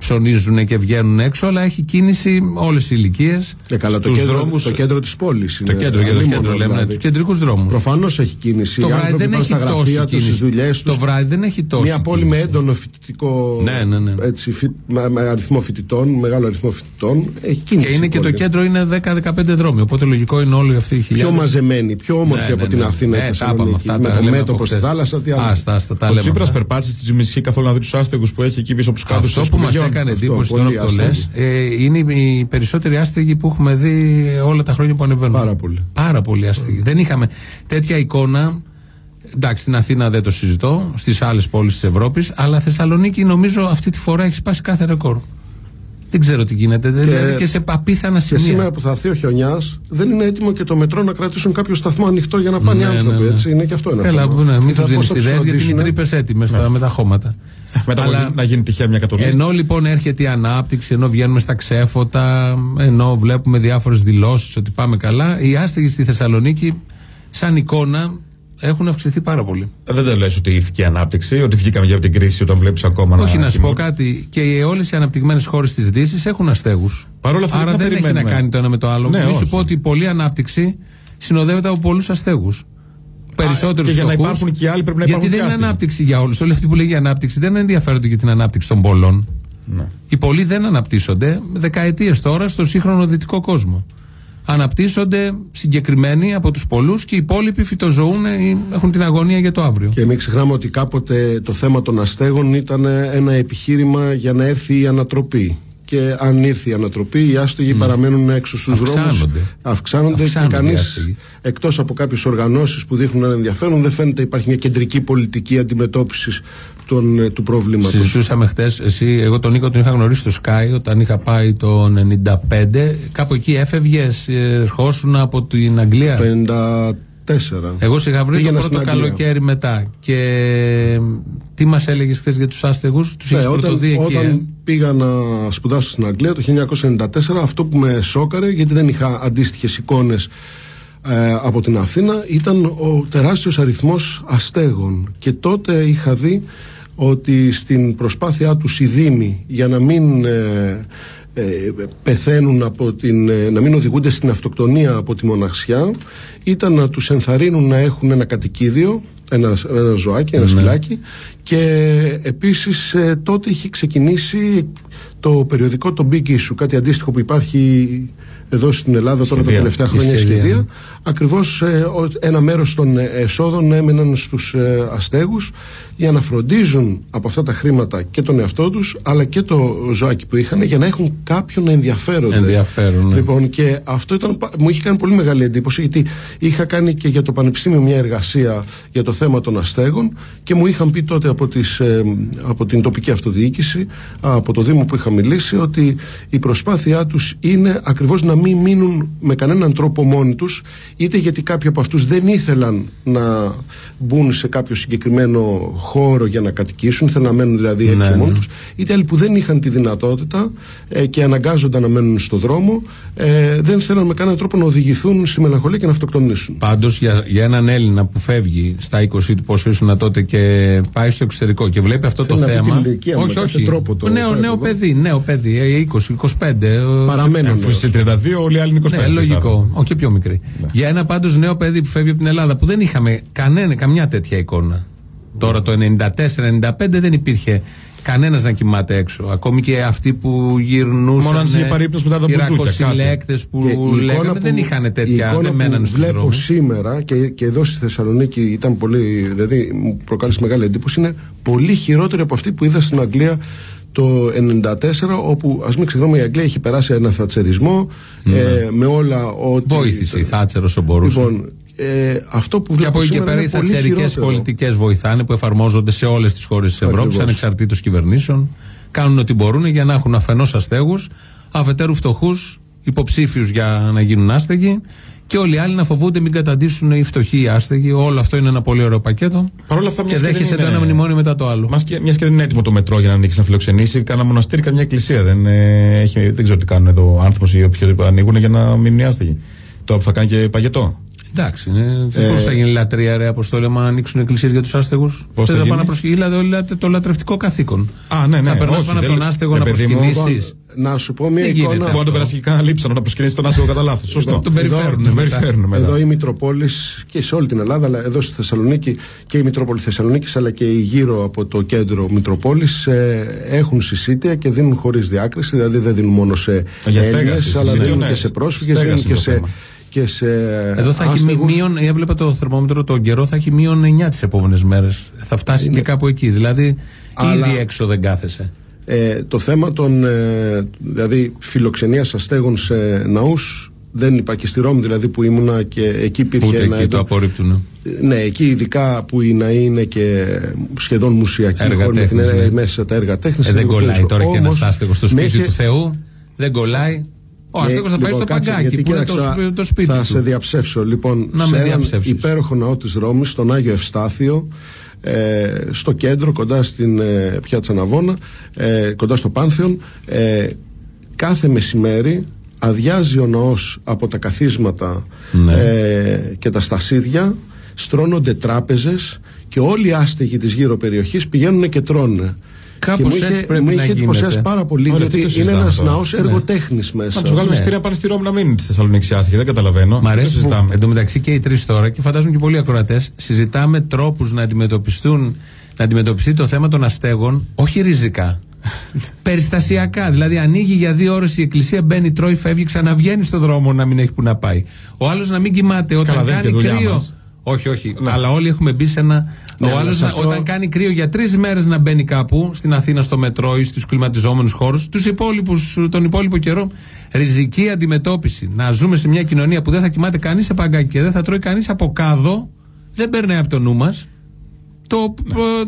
Speaker 1: ψωνίζουν και βγαίνουν έξω, αλλά έχει κίνηση όλες οι ηλικίες.
Speaker 4: Ε, καλά, το,
Speaker 1: στους
Speaker 4: κέντρο,
Speaker 1: δρόμους-
Speaker 4: το κέντρο της πόλης
Speaker 1: Το
Speaker 4: είναι
Speaker 1: κέντρο, για το
Speaker 4: αλίμονο,
Speaker 1: κέντρο λέμε,
Speaker 4: δηλαδή.
Speaker 1: τους κεντρικούς δρόμους.
Speaker 4: Προφανώς έχει κίνηση.
Speaker 1: Το
Speaker 4: Οι
Speaker 1: βράδυ
Speaker 4: άνθρωποι
Speaker 1: δεν
Speaker 4: πάνε
Speaker 1: έχει
Speaker 4: στα
Speaker 1: τόση
Speaker 4: γραφεία τους, στις
Speaker 1: κίνηση.
Speaker 4: δουλειές
Speaker 1: Το
Speaker 4: τους.
Speaker 1: βράδυ δεν έχει τόση
Speaker 4: Μια πόλη με
Speaker 1: κίνηση.
Speaker 4: έντονο φοιτητικό
Speaker 1: Ναι, ναι, ναι.
Speaker 4: Έτσι, φοι- με, με αριθμό φοιτητών, μεγάλο αριθμό φοιτητών. Έχει κίνηση.
Speaker 1: Και είναι
Speaker 4: η
Speaker 1: και το
Speaker 4: πόλη.
Speaker 1: κέντρο είναι 10-15 δρόμοι. Οπότε λογικό είναι όλοι αυτοί οι
Speaker 4: Πιο
Speaker 1: χιλιάδες.
Speaker 4: μαζεμένη, πιο όμορφη
Speaker 1: Ναι,
Speaker 4: από
Speaker 1: ναι,
Speaker 4: την
Speaker 1: ναι.
Speaker 4: Αθήνα. η
Speaker 1: Ε, τα
Speaker 4: Θεσσαλονίκη.
Speaker 1: είπαμε αυτά,
Speaker 4: με
Speaker 1: τα
Speaker 4: το
Speaker 1: λέμε
Speaker 4: μέτωπο
Speaker 1: από
Speaker 4: στη
Speaker 1: χθες.
Speaker 4: θάλασσα. Τι άλλο.
Speaker 1: Άστα, άστα, τα
Speaker 2: Ο
Speaker 1: λέμε.
Speaker 2: Τσίπρας
Speaker 1: αυτά.
Speaker 2: περπάτησε στη Τζιμισχή καθόλου να δει τους άστεγους που έχει εκεί πίσω από τους κάδους
Speaker 1: Αυτό που μας έκανε εντύπωση τώρα
Speaker 4: πολύ
Speaker 1: που το λες
Speaker 4: αστέγοι.
Speaker 1: είναι οι περισσότεροι άστεγοι που έχουμε δει όλα τα χρόνια που ανεβαίνουν.
Speaker 4: Πάρα πολύ.
Speaker 1: Πάρα πολύ άστεγοι. Δεν είχαμε τέτοια εικόνα. Εντάξει, στην Αθήνα δεν το συζητώ, στις άλλες πόλεις της Ευρώπης, αλλά Θεσσαλονίκη νομίζω αυτή τη φορά έχει σπάσει κάθε ρεκόρ. Δεν ξέρω τι γίνεται. δηλαδή και σε απίθανα
Speaker 4: Και
Speaker 1: σημεία.
Speaker 4: σήμερα που θα έρθει ο χιονιάς, δεν είναι έτοιμο και το μετρό να κρατήσουν κάποιο σταθμό ανοιχτό για να πάνε οι
Speaker 1: Ναι,
Speaker 4: άνθρωποι.
Speaker 1: ναι, ναι.
Speaker 4: Έτσι. Είναι και αυτό ένα
Speaker 1: Έλα,
Speaker 4: θέμα.
Speaker 1: που ναι, μην
Speaker 4: Και
Speaker 1: τους
Speaker 4: θα-
Speaker 1: δίνεις
Speaker 4: πώς θα τους
Speaker 1: ιδέες γιατί είναι
Speaker 4: φροντίσουνε;
Speaker 1: τρύπες έτοιμες με τα χώματα.
Speaker 2: Μετά
Speaker 1: Αλλά-
Speaker 2: να γίνει τυχαία μια κατολίστη.
Speaker 1: Ενώ λοιπόν έρχεται η ανάπτυξη, ενώ βγαίνουμε στα ξέφωτα, ενώ βλέπουμε διάφορες δηλώσεις ότι πάμε καλά, οι άστεγοι στη Θεσσαλονίκη, σαν εικόνα, έχουν αυξηθεί πάρα πολύ.
Speaker 2: Δεν το λες ότι ήρθε η ανάπτυξη, ότι βγήκαμε για την κρίση όταν βλέπεις ακόμα
Speaker 1: Όχι να σου πω
Speaker 2: κοιμούνται.
Speaker 1: κάτι, και όλες οι αναπτυγμένες χώρες της Δύσης έχουν αστέγους.
Speaker 2: Παρ' όλα αυτά,
Speaker 1: Άρα
Speaker 2: δεν
Speaker 1: δεν έχει να
Speaker 2: περιμένουμε.
Speaker 1: κάνει το ένα με το άλλο.
Speaker 2: Ναι,
Speaker 1: Μην σου
Speaker 2: όχι.
Speaker 1: πω ότι η πολλή ανάπτυξη συνοδεύεται από πολλούς αστέγους. Περισσότερους
Speaker 2: και για να υπάρχουν και οι άλλοι πρέπει να
Speaker 1: Γιατί
Speaker 2: υπάρχουν
Speaker 1: δεν
Speaker 2: και
Speaker 1: είναι
Speaker 2: άστεγοι.
Speaker 1: ανάπτυξη για όλους. Όλοι αυτοί που λέγει ανάπτυξη δεν ενδιαφέρονται για την ανάπτυξη των πολλών.
Speaker 2: Ναι.
Speaker 1: Οι πολλοί δεν αναπτύσσονται δεκαετίες τώρα στο σύγχρονο δυτικό κόσμο. Αναπτύσσονται συγκεκριμένοι από τους πολλούς και οι υπόλοιποι φυτοζωούν ή έχουν την αγωνία για το αύριο.
Speaker 4: Και μην ξεχνάμε ότι κάποτε το θέμα των αστέγων ήταν ένα επιχείρημα για να έρθει η ανατροπή. Και αν ήρθε η ανατροπή, οι άστεγοι παραμένουν έξω στους δρόμους.
Speaker 1: Αυξάνονται.
Speaker 4: Αυξάνονται.
Speaker 1: Αυξάνονται
Speaker 4: και
Speaker 1: οι
Speaker 4: κανείς,
Speaker 1: άστεγοι.
Speaker 4: εκτός από κάποιες οργανώσεις που δείχνουν ένα ενδιαφέρον, δεν φαίνεται υπάρχει μια κεντρική πολιτική αντιμετώπισης των, του προβλήματος.
Speaker 1: Συζητούσαμε χθες, εσύ, εγώ τον Νίκο τον είχα γνωρίσει στο Sky όταν είχα πάει το 95. Κάπου εκεί έφευγες, ερχόσουν από την Αγγλία;
Speaker 4: Το 94.
Speaker 1: Εγώ σε είχα βρει το
Speaker 4: Πήγαινα
Speaker 1: πρώτο
Speaker 4: στην Αγγλία.
Speaker 1: καλοκαίρι μετά. Και τι μας έλεγες χθες για τους άστεγους, τους
Speaker 4: Ναι,
Speaker 1: είχε
Speaker 4: όταν,
Speaker 1: πρωτοδεί εκεί.
Speaker 4: όταν
Speaker 1: ε;
Speaker 4: πήγα να σπουδάσω στην Αγγλία το 1994, αυτό που με σόκαρε, γιατί δεν είχα αντίστοιχες εικόνες ε, από την Αθήνα, ήταν ο τεράστιος αριθμός αστέγων. Και τότε είχα δει ότι στην προσπάθειά τους οι Δήμοι για να μην ε, ε, πεθαίνουν από την, ε, να μην οδηγούνται στην αυτοκτονία από τη μοναξιά ήταν να τους ενθαρρύνουν να έχουν ένα κατοικίδιο ένα, ένα ζωάκι, ένα ναι. και επίσης ε, τότε είχε ξεκινήσει το περιοδικό το Big Issue κάτι αντίστοιχο που υπάρχει εδώ στην Ελλάδα τώρα τα τελευταία χρόνια σχεδία ακριβώς ε, ένα μέρος των εσόδων έμεναν στους ε, αστέγους για να φροντίζουν από αυτά τα χρήματα και τον εαυτό τους αλλά και το ζωάκι που είχαν για να έχουν κάποιον να ενδιαφέρονται.
Speaker 1: Ενδιαφέρον, ναι.
Speaker 4: Λοιπόν και αυτό ήταν, μου είχε κάνει πολύ μεγάλη εντύπωση γιατί είχα κάνει και για το Πανεπιστήμιο μια εργασία για το θέμα των αστέγων και μου είχαν πει τότε από, τις, ε, από την τοπική αυτοδιοίκηση από το Δήμο που είχα μιλήσει ότι η προσπάθειά τους είναι ακριβώς να μην μείνουν με κανέναν τρόπο μόνοι τους είτε γιατί κάποιοι από αυτούς δεν ήθελαν να μπουν σε κάποιο συγκεκριμένο χώρο για να κατοικήσουν, ήθελαν να μένουν δηλαδή έξω ναι, μόνοι ναι. τους, είτε άλλοι που δεν είχαν τη δυνατότητα ε, και αναγκάζονταν να μένουν στο δρόμο, ε, δεν θέλαν με κανέναν τρόπο να οδηγηθούν στη μελαγχολία και να αυτοκτονήσουν.
Speaker 1: Πάντως για, για έναν Έλληνα που φεύγει στα 20 του πόσο ήσουν τότε και πάει στο εξωτερικό και βλέπει αυτό το θέμα.
Speaker 4: όχι, όχι. Τρόπο το
Speaker 1: νέο, νέο παιδί, νέο παιδί, 20-25. Ε,
Speaker 4: Παραμένουν.
Speaker 2: Αφού είσαι 32, όλοι οι άλλοι είναι 25.
Speaker 1: Ναι, λογικό. Όχι πιο μικρή. Ναι. Για ένα πάντως νέο παιδί που φεύγει από την Ελλάδα που δεν είχαμε κανένα, καμιά τέτοια εικόνα. Τώρα το 94-95 δεν υπήρχε κανένας να κοιμάται έξω. Ακόμη και αυτοί που γυρνούσαν.
Speaker 2: Μόνο αν είχε παρήπτωση μετά τα
Speaker 1: συλλέκτε που λέγανε δεν είχαν τέτοια. Δεν μέναν
Speaker 4: στους Βλέπω σήμερα και, και εδώ στη Θεσσαλονίκη ήταν πολύ. Δηλαδή μου προκάλεσε μεγάλη εντύπωση. Είναι πολύ χειρότερη από αυτή που είδα στην Αγγλία το 1994 όπου ας μην ξεχνάμε η Αγγλία έχει περάσει ένα θατσερισμό ναι. ε, με όλα ότι...
Speaker 1: Βοήθησε η Θάτσερ όσο μπορούσε.
Speaker 4: Λοιπόν, ε, αυτό που
Speaker 1: και από εκεί και πέρα οι θατσερικές πολιτικές βοηθάνε που εφαρμόζονται σε όλες τις χώρες της Ευρώπης, ανεξαρτήτως κυβερνήσεων. Κάνουν ό,τι μπορούν για να έχουν αφενός αστέγους, αφετέρου φτωχούς, υποψήφιους για να γίνουν άστεγοι και όλοι οι άλλοι να φοβούνται μην καταντήσουν οι φτωχοί οι άστεγοι. Όλο αυτό είναι ένα πολύ ωραίο πακέτο.
Speaker 2: Παρ' όλα αυτά,
Speaker 1: και δέχεσαι το ένα μνημόνιο μετά το άλλο.
Speaker 2: Μιας και δεν είναι έτοιμο το μετρό για να ανοίξεις να φιλοξενήσεις, κάνα μοναστήρι, καμιά εκκλησία. Δεν, ε, έχει, δεν ξέρω τι κάνουν εδώ άνθρωποι ή όποιοι ανοίγουν για να μείνουν οι άστεγοι. Τώρα που θα κάνει και παγετό.
Speaker 1: Εντάξει, ναι. Ε, Πώ θα γίνει λατρεία, ρε Αποστόλε, να ανοίξουν εκκλησίες για τους άστεγους. Πώς θα, θα πάνε να προσχείλατε το λατρευτικό καθήκον.
Speaker 2: Α, ναι, ναι.
Speaker 1: Θα περνάς πάνω από τον άστεγο να προσκυνήσεις.
Speaker 4: Να σου πω μια εικόνα.
Speaker 2: Μπορεί να το περάσει και κανένα λείψανο να προσκυνήσει τον άστεγο κατά λάθος. Σωστό.
Speaker 1: Τον περιφέρουν.
Speaker 4: Εδώ η Μητροπόλης και σε όλη την Ελλάδα, αλλά εδώ στη Θεσσαλονίκη και η Μητρόπολη Θεσσαλονίκης, αλλά και γύρω από το κέντρο Μητροπόλης ε, έχουν συσίτια και δίνουν χωρίς διάκριση. Δηλαδή δεν δίνουν μόνο σε Έλληνες, αλλά δίνουν και σε πρόσφυγες, δίνουν και σε και σε.
Speaker 1: Εδώ θα έχει μείον, έβλεπα το θερμόμετρο τον καιρό, θα έχει μείον 9 τις επόμενες μέρες. Θα φτάσει Είναι... και κάπου εκεί. Δηλαδή, Αλλά... ήδη έξω δεν κάθεσαι.
Speaker 4: Ε, το θέμα των ε, δηλαδή φιλοξενίας αστέγων σε ναούς δεν υπάρχει. Και στη Ρώμη δηλαδή που ήμουνα και εκεί υπήρχε
Speaker 1: Ούτε ένα. Εκεί το απορρίπτουν.
Speaker 4: Ναι, εκεί ειδικά που οι ναοί είναι και σχεδόν μουσιακοί
Speaker 1: έργα
Speaker 4: με
Speaker 1: την, ναι.
Speaker 4: μέσα τα έργα τέχνης.
Speaker 1: Ε, δεν κολλάει τώρα και ένας άστεγος στο σπίτι του Θεού. Δεν κολλάει. Ο άστεγος θα πάει στο λοιπόν, παγκάκι που είναι το, το σπίτι.
Speaker 4: Θα
Speaker 1: του.
Speaker 4: σε διαψεύσω. Λοιπόν,
Speaker 1: να
Speaker 4: σε
Speaker 1: έναν
Speaker 4: υπέροχο ναό της Ρώμης, στον Άγιο Ευστάθιο, ε, στο κέντρο, κοντά στην ε, Πιάτσα Ναβώνα, ε, κοντά στο Πάνθεον, ε, κάθε μεσημέρι αδειάζει ο ναός από τα καθίσματα ναι. ε, και τα στασίδια, στρώνονται τράπεζες και όλοι οι άστεγοι της γύρω περιοχής πηγαίνουν και τρώνε.
Speaker 1: Κάπως έτσι πρέπει
Speaker 4: με
Speaker 1: να
Speaker 4: είχε εντυπωσιάσει πάρα πολύ
Speaker 2: Ωραία,
Speaker 4: γιατί είναι ένας ναός έργοτέχνη ναι. μέσα.
Speaker 2: Να τους βγάλουμε ναι. πάνε στη Ρώμη να μείνουν στη Θεσσαλονίκη άσχη, δεν καταλαβαίνω.
Speaker 1: Μ' αρέσει που εν τω μεταξύ και οι τρεις τώρα και φαντάζομαι και πολλοί ακροατές συζητάμε τρόπους να αντιμετωπιστούν να αντιμετωπιστεί το θέμα των αστέγων όχι ριζικά. Περιστασιακά. Δηλαδή, ανοίγει για δύο ώρες η εκκλησία, μπαίνει, τρώει, φεύγει, ξαναβγαίνει στο δρόμο να μην έχει που να πάει. Ο άλλος να μην κοιμάται όταν Καλά, κάνει κρύο. Όχι, όχι. Ναι. Αλλά όλοι έχουμε μπει σε ένα. Ναι, ο άλλος όταν κάνει κρύο για τρεις μέρες να μπαίνει κάπου στην Αθήνα στο μετρό ή στους κλιματιζόμενους χώρους, τον υπόλοιπο καιρό, ριζική αντιμετώπιση. Να ζούμε σε μια κοινωνία που δεν θα κοιμάται κανείς σε παγκάκι και δεν θα τρώει κανείς από κάδο, δεν περνάει από το νου μας. Το,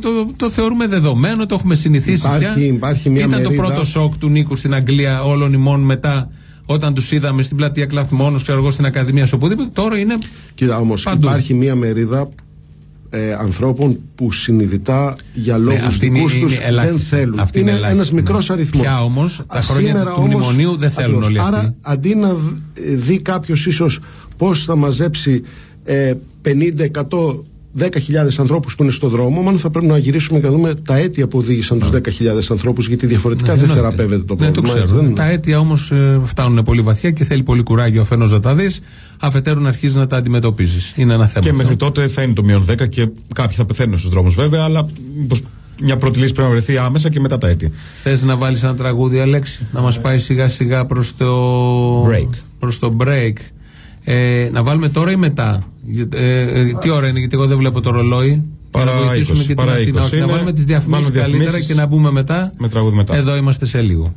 Speaker 1: το, το, θεωρούμε δεδομένο, το έχουμε συνηθίσει
Speaker 4: υπάρχει,
Speaker 1: πια.
Speaker 4: Υπάρχει μια
Speaker 1: Ήταν
Speaker 4: μερίδα...
Speaker 1: το πρώτο σοκ του Νίκου στην Αγγλία όλων ημών μετά όταν τους είδαμε στην πλατεία Κλαθμόνο, ξέρω εγώ στην Ακαδημία, σε οπουδήποτε. Τώρα είναι.
Speaker 4: Κοίτα όμως, υπάρχει μία μερίδα ε, ανθρώπων που συνειδητά για λόγους ναι, δικούς τους δεν θέλουν.
Speaker 1: Αυτή
Speaker 4: είναι
Speaker 1: είναι
Speaker 4: ένας μικρός αριθμός.
Speaker 1: Πια όμως τα χρόνια του όμως, μνημονίου δεν θέλουν όλοι αυτοί.
Speaker 4: Άρα αντί να δει κάποιος ίσως πώς θα μαζέψει ε, 50-100 10.000 ανθρώπους που είναι στο δρόμο, μάλλον θα πρέπει να γυρίσουμε και να δούμε τα αίτια που οδήγησαν τους 10.000 ανθρώπους, γιατί διαφορετικά
Speaker 1: Ναι,
Speaker 4: δεν
Speaker 1: εννοείται.
Speaker 4: θεραπεύεται το
Speaker 1: Ναι,
Speaker 4: πρόβλημα.
Speaker 1: το
Speaker 4: έτσι,
Speaker 1: ξέρω.
Speaker 4: δεν-
Speaker 1: Τα αίτια όμως φτάνουν πολύ βαθιά και θέλει πολύ κουράγιο αφενό να τα δεις, αφετέρου να αρχίζεις να τα αντιμετωπίζεις. Είναι ένα θέμα.
Speaker 2: Και
Speaker 1: αυτό.
Speaker 2: μέχρι τότε θα είναι το μείον 10 και κάποιοι θα πεθαίνουν στους δρόμους βέβαια, αλλά μήπως μια πρώτη λύση πρέπει να βρεθεί άμεσα και μετά τα αίτια.
Speaker 1: Θες να βάλεις ένα τραγούδι, Αλέξη, να μας πάει σιγά σιγά προς το
Speaker 2: Break.
Speaker 1: Προς το break. Ε, να βάλουμε τώρα ή μετά; Για- Ε, ε, τι ώρα είναι, γιατί εγώ δεν βλέπω το ρολόι.
Speaker 2: Παρά
Speaker 1: Για να βοηθήσουμε
Speaker 2: 20,
Speaker 1: και την
Speaker 2: παρά
Speaker 1: Αθήνα.
Speaker 2: 20
Speaker 1: Όχι, να
Speaker 2: είναι.
Speaker 1: βάλουμε τις διαφημίσεις
Speaker 2: Βάλουμε
Speaker 1: καλύτερα
Speaker 2: διαφημίσεις.
Speaker 1: και να μπούμε μετά.
Speaker 2: Με τραγούδι μετά.
Speaker 1: Εδώ είμαστε σε λίγο.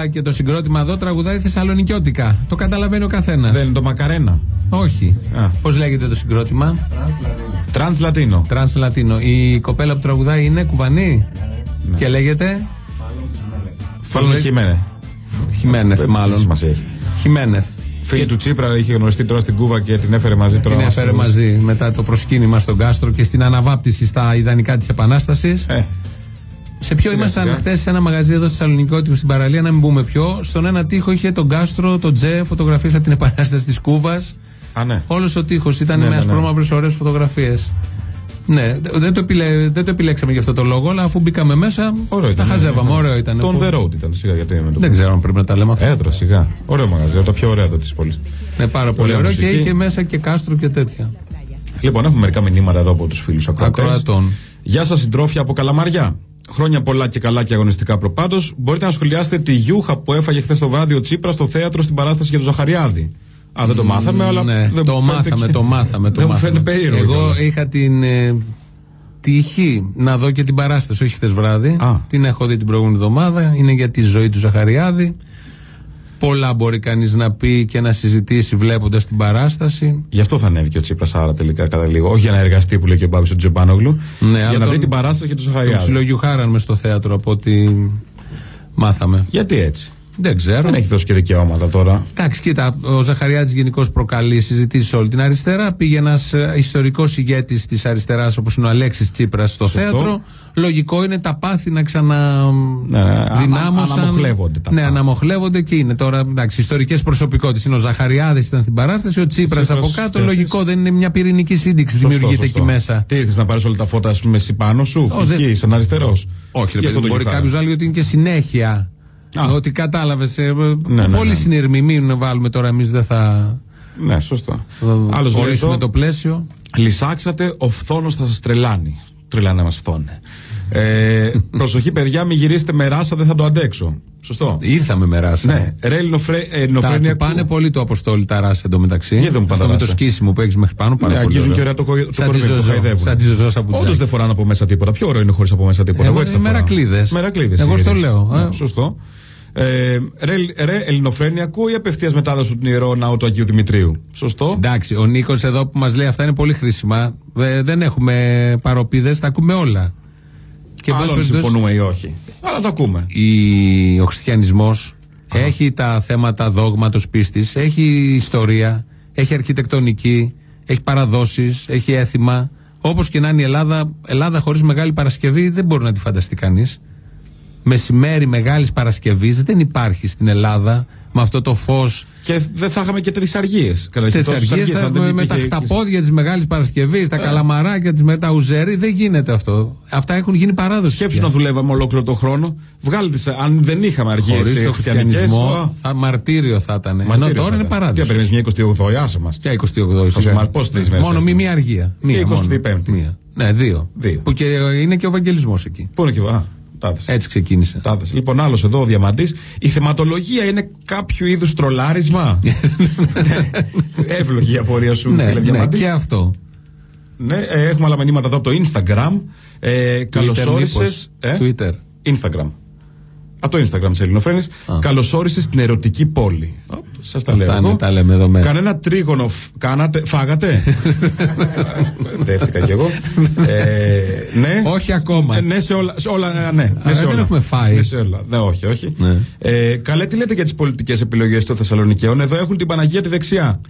Speaker 1: Κοπέλα και το συγκρότημα εδώ τραγουδάει θεσσαλονικιώτικα. Το καταλαβαίνει ο καθένας.
Speaker 2: Δεν είναι το Μακαρένα.
Speaker 1: Όχι.
Speaker 2: Α.
Speaker 1: Πώς λέγεται το συγκρότημα,
Speaker 2: Τρανς Λατίνο.
Speaker 1: Τρανς Λατίνο. Η κοπέλα που τραγουδάει είναι κουβανή; Και λέγεται;
Speaker 2: Φάλωνε
Speaker 1: λέει;
Speaker 2: Χιμένε.
Speaker 1: Χιμένεθ,
Speaker 2: Τι
Speaker 1: μάλλον.
Speaker 2: σημασία έχει.
Speaker 1: Χιμένεθ.
Speaker 2: Φίλη του Τσίπρα είχε γνωριστεί τώρα στην Κούβα και την έφερε μαζί τώρα.
Speaker 1: Την
Speaker 2: να
Speaker 1: έφερε
Speaker 2: μας
Speaker 1: μαζί μετά το προσκύνημα στον Κάστρο και στην αναβάπτιση στα ιδανικά της Επανάστασης.
Speaker 2: Ε,
Speaker 1: Σε ποιο
Speaker 2: σιγά
Speaker 1: ήμασταν
Speaker 2: σιγά.
Speaker 1: χθες σε ένα μαγαζί εδώ στη Θεσσαλονίκη, στην παραλία, να μην πούμε ποιο. Στον ένα τοίχο είχε τον Κάστρο, τον Τζε, φωτογραφίες από την Επανάσταση της Κούβας.
Speaker 2: Α, ναι.
Speaker 1: Όλος ο τοίχος ήταν
Speaker 2: Ναι,
Speaker 1: με
Speaker 2: ναι, ναι.
Speaker 1: ασπρόμαυρε ωραίε φωτογραφίες. Ναι, δεν το, επιλέ, δεν το επιλέξαμε για αυτό το λόγο, αλλά αφού μπήκαμε μέσα,
Speaker 2: Ωραίο
Speaker 1: τα
Speaker 2: ήταν.
Speaker 1: χαζεύαμε.
Speaker 2: ναι.
Speaker 1: Ωραίο ήταν.
Speaker 2: Το
Speaker 1: Που-
Speaker 2: on the road ήταν σιγά γιατί με το
Speaker 1: Δεν ξέρω αν πρέπει να τα λέμε αυτά.
Speaker 2: Έδρα σιγά. Ωραίο μαγαζί, από τα πιο ωραία εδώ της πόλης.
Speaker 1: Ναι, πάρα πολύ
Speaker 2: Ωραία
Speaker 1: ωραίο και
Speaker 2: μουσική.
Speaker 1: είχε μέσα και κάστρο και τέτοια.
Speaker 2: Λοιπόν, έχουμε μερικά μηνύματα εδώ από τους φίλους ακροατές.
Speaker 1: Ακροατών.
Speaker 2: Γεια σας, συντρόφια από Καλαμαριά. Χρόνια πολλά και καλά και αγωνιστικά προπάντως. Μπορείτε να σχολιάσετε τη γιούχα που έφαγε χθες το βράδυ ο Τσίπρας στο θέατρο στην παράσταση για τον Ζαχαριάδη. Α, δεν το μάθαμε, αλλά.
Speaker 1: Ναι,
Speaker 2: δεν
Speaker 1: το
Speaker 2: μου φαίνεται
Speaker 1: μάθαμε,
Speaker 2: και-
Speaker 1: το μάθαμε. Το
Speaker 2: δεν μου
Speaker 1: μάθαμε.
Speaker 2: φαίνεται περίεργο.
Speaker 1: Εγώ
Speaker 2: κιόλας.
Speaker 1: είχα την ε, τύχη να δω και την παράσταση, όχι χθες βράδυ.
Speaker 2: Α.
Speaker 1: Την έχω δει την προηγούμενη εβδομάδα. Είναι για τη ζωή του Ζαχαριάδη. Πολλά μπορεί κανείς να πει και να συζητήσει βλέποντας την παράσταση.
Speaker 2: Γι' αυτό θα ανέβει και ο Τσίπρας άρα τελικά κατά λίγο. Όχι για να εργαστεί που λέει και ο Μπάμπης ο Τζεμπάνογλου.
Speaker 1: Ναι,
Speaker 2: για
Speaker 1: αλλά
Speaker 2: να
Speaker 1: τον-
Speaker 2: δει την παράσταση και τον
Speaker 1: Τον
Speaker 2: Ζαχαριάδη.
Speaker 1: ψιλογιουχάραν με στο θέατρο από ό,τι μάθαμε.
Speaker 2: Γιατί έτσι;
Speaker 1: Δεν ξέρω.
Speaker 2: Δεν έχει δώσει και δικαιώματα τώρα.
Speaker 1: Εντάξει, κοίτα, ο Ζαχαριάδη γενικώς προκαλεί συζητήσεις σε όλη την αριστερά. Πήγε ένας ιστορικός ηγέτης της αριστεράς, όπως είναι ο Αλέξης Τσίπρας, στο
Speaker 2: Σωστό.
Speaker 1: θέατρο. Λογικό είναι τα πάθη να ξαναδυνάμωσαν.
Speaker 2: Ναι, ανα- αναμοχλεύονται τα
Speaker 1: Ναι,
Speaker 2: πάθη.
Speaker 1: αναμοχλεύονται και είναι τώρα. Εντάξει, ιστορικές προσωπικότητες. Είναι ο Ζαχαριάδης ήταν στην παράσταση, ο Τσίπρας
Speaker 2: Τσίπρας
Speaker 1: από κάτω.
Speaker 2: και
Speaker 1: Λογικό, δεν είναι μια πυρηνική σύνδεξη
Speaker 2: Σωστό,
Speaker 1: δημιουργείται
Speaker 2: σωστό.
Speaker 1: εκεί μέσα.
Speaker 2: Τι ήρθε να πάρεις όλα τα φώτα, ας πούμε, εσύ πάνω σου.
Speaker 1: Ω, δεν-
Speaker 2: Εκεί, σαν αριστερός.
Speaker 1: Όχι, ρε παιδί, μου, μπορεί κάποιος να λέει ότι είναι και συνέχεια.
Speaker 2: Α.
Speaker 1: Ότι κατάλαβες.
Speaker 2: ναι,
Speaker 1: Πολλοί
Speaker 2: ναι.
Speaker 1: συνειρμοί, μην βάλουμε τώρα εμείς δεν θα.
Speaker 2: Ναι, σωστό.
Speaker 1: Άλλο
Speaker 2: Άλλος λέει
Speaker 1: ορίσουμε
Speaker 2: εδώ,
Speaker 1: το πλαίσιο.
Speaker 2: Λυσάξατε, ο φθόνος θα σας τρελάνει. Τρελάνε μας φθόνε. Ε, προσοχή, παιδιά, μην γυρίσετε με ράσα, δεν θα το αντέξω. Σωστό.
Speaker 1: Ήρθαμε με ράσα.
Speaker 2: Ναι, ρε ελληνοφρέ, ε,
Speaker 1: Τα,
Speaker 2: ελληνοφρένεια
Speaker 1: του πάνε
Speaker 2: ακού-
Speaker 1: πολύ το αποστόλι τα ράσα εντωμεταξύ.
Speaker 2: Γιατί δεν μου πάνε
Speaker 1: Αυτό
Speaker 2: τα
Speaker 1: με το
Speaker 2: ράσα.
Speaker 1: σκίσιμο που έχεις μέχρι πάνω. Πάρα
Speaker 2: Ναι,
Speaker 1: πολύ
Speaker 2: αγγίζουν
Speaker 1: ωραίο.
Speaker 2: και ωραία το, κο- το
Speaker 1: Σαν τη
Speaker 2: κορμί, το
Speaker 1: ζωζό.
Speaker 2: χαϊδεύουν.
Speaker 1: Σαν τη ζωζό σαπουτζάκι.
Speaker 2: Όντως δεν φοράνε από μέσα τίποτα. Πιο ωραίο είναι χωρίς από μέσα τίποτα.
Speaker 1: Εγώ
Speaker 2: έτσι τα
Speaker 1: είμαι
Speaker 2: φοράω.
Speaker 1: μερακλείδες.
Speaker 2: Μερακλείδες
Speaker 1: Εγώ
Speaker 2: είναι
Speaker 1: στο
Speaker 2: γυρίσει.
Speaker 1: λέω,
Speaker 2: Ναι,
Speaker 1: ε.
Speaker 2: σωστό. Ε, ρε, ρε ελληνοφρένεια ακούω ή απευθείας μετάδοση του ιερό ναού του Αγίου Δημητρίου; Σωστό.
Speaker 1: Εντάξει, ο Νίκος εδώ που μας λέει αυτά είναι πολύ χρήσιμα. Ε, δεν έχουμε παροπίδες, τα ακούμε όλα. Και εν πάση
Speaker 2: Άλλο αν
Speaker 1: περιπτώσει,
Speaker 2: συμφωνούμε ή όχι. Αλλά τα ακούμε.
Speaker 1: η- ο χριστιανισμός έχει τα θέματα δόγματο πίστης, έχει ιστορία, έχει αρχιτεκτονική, έχει παραδόσεις, έχει έθιμα. Όπως και να είναι η Ελλάδα, Ελλάδα χωρίς Μεγάλη Παρασκευή δεν μπορεί να τη φανταστεί κανείς. Μεσημέρι Μεγάλης Παρασκευής δεν υπάρχει στην Ελλάδα με αυτό το φως.
Speaker 2: Και δεν θα είχαμε και τρεις αργίες.
Speaker 1: Τι αργίες με τα χταπόδια της Μεγάλης Παρασκευής, τα καλαμαράκια της μετά ουζέρι. Δεν γίνεται αυτό. Αυτά έχουν γίνει παράδοση.
Speaker 2: Σκέψου να δουλεύαμε ολόκληρο τον χρόνο. Βγάλετε, αν δεν είχαμε αργίες.
Speaker 1: Χωρίς το χριστιανισμό, θα, μαρτύριο θα ήταν. Ενώ τώρα είναι παράδοση.
Speaker 2: Τι έπαιρνε μια 28η, άσε μας.
Speaker 1: Ποια 28η.
Speaker 2: Πώ θε μέσα.
Speaker 1: Μόνο μία αργία.
Speaker 2: Μία 25η.
Speaker 1: Ναι, δύο. Που και είναι και ο Βαγγελισμός εκεί.
Speaker 2: Πού είναι και ο
Speaker 1: έτσι ξεκίνησε.
Speaker 2: Τάδες. Λοιπόν, άλλος εδώ ο Διαμαντής. Η θεματολογία είναι κάποιο είδους τρολάρισμα. Εύλογη η απορία σου,
Speaker 1: ναι,
Speaker 2: φίλε
Speaker 1: Ναι, και αυτό.
Speaker 2: Ναι, ε, έχουμε άλλα μηνύματα εδώ από το Instagram. Ε, Καλώ
Speaker 1: Ε; Twitter.
Speaker 2: Instagram. Από το Instagram της Ελληνοφρένης. Καλώ όρισε στην ερωτική πόλη. Σας τα λέω.
Speaker 1: Εγώ. τα λέμε εδώ μέσα.
Speaker 2: Κανένα τρίγωνο κάνατε, φάγατε; Δέχτηκα κι εγώ. ε, ναι.
Speaker 1: Όχι ακόμα.
Speaker 2: Ε, ναι, σε όλα. Σε όλα ε, ναι, ναι, σε
Speaker 1: δεν έχουμε φάει.
Speaker 2: Ναι, σε όλα. Ναι, όχι, όχι. Ναι. Ε, καλέ, τι λέτε για τις πολιτικές επιλογές των Θεσσαλονικαίων. Εδώ έχουν την Παναγία τη δεξιά.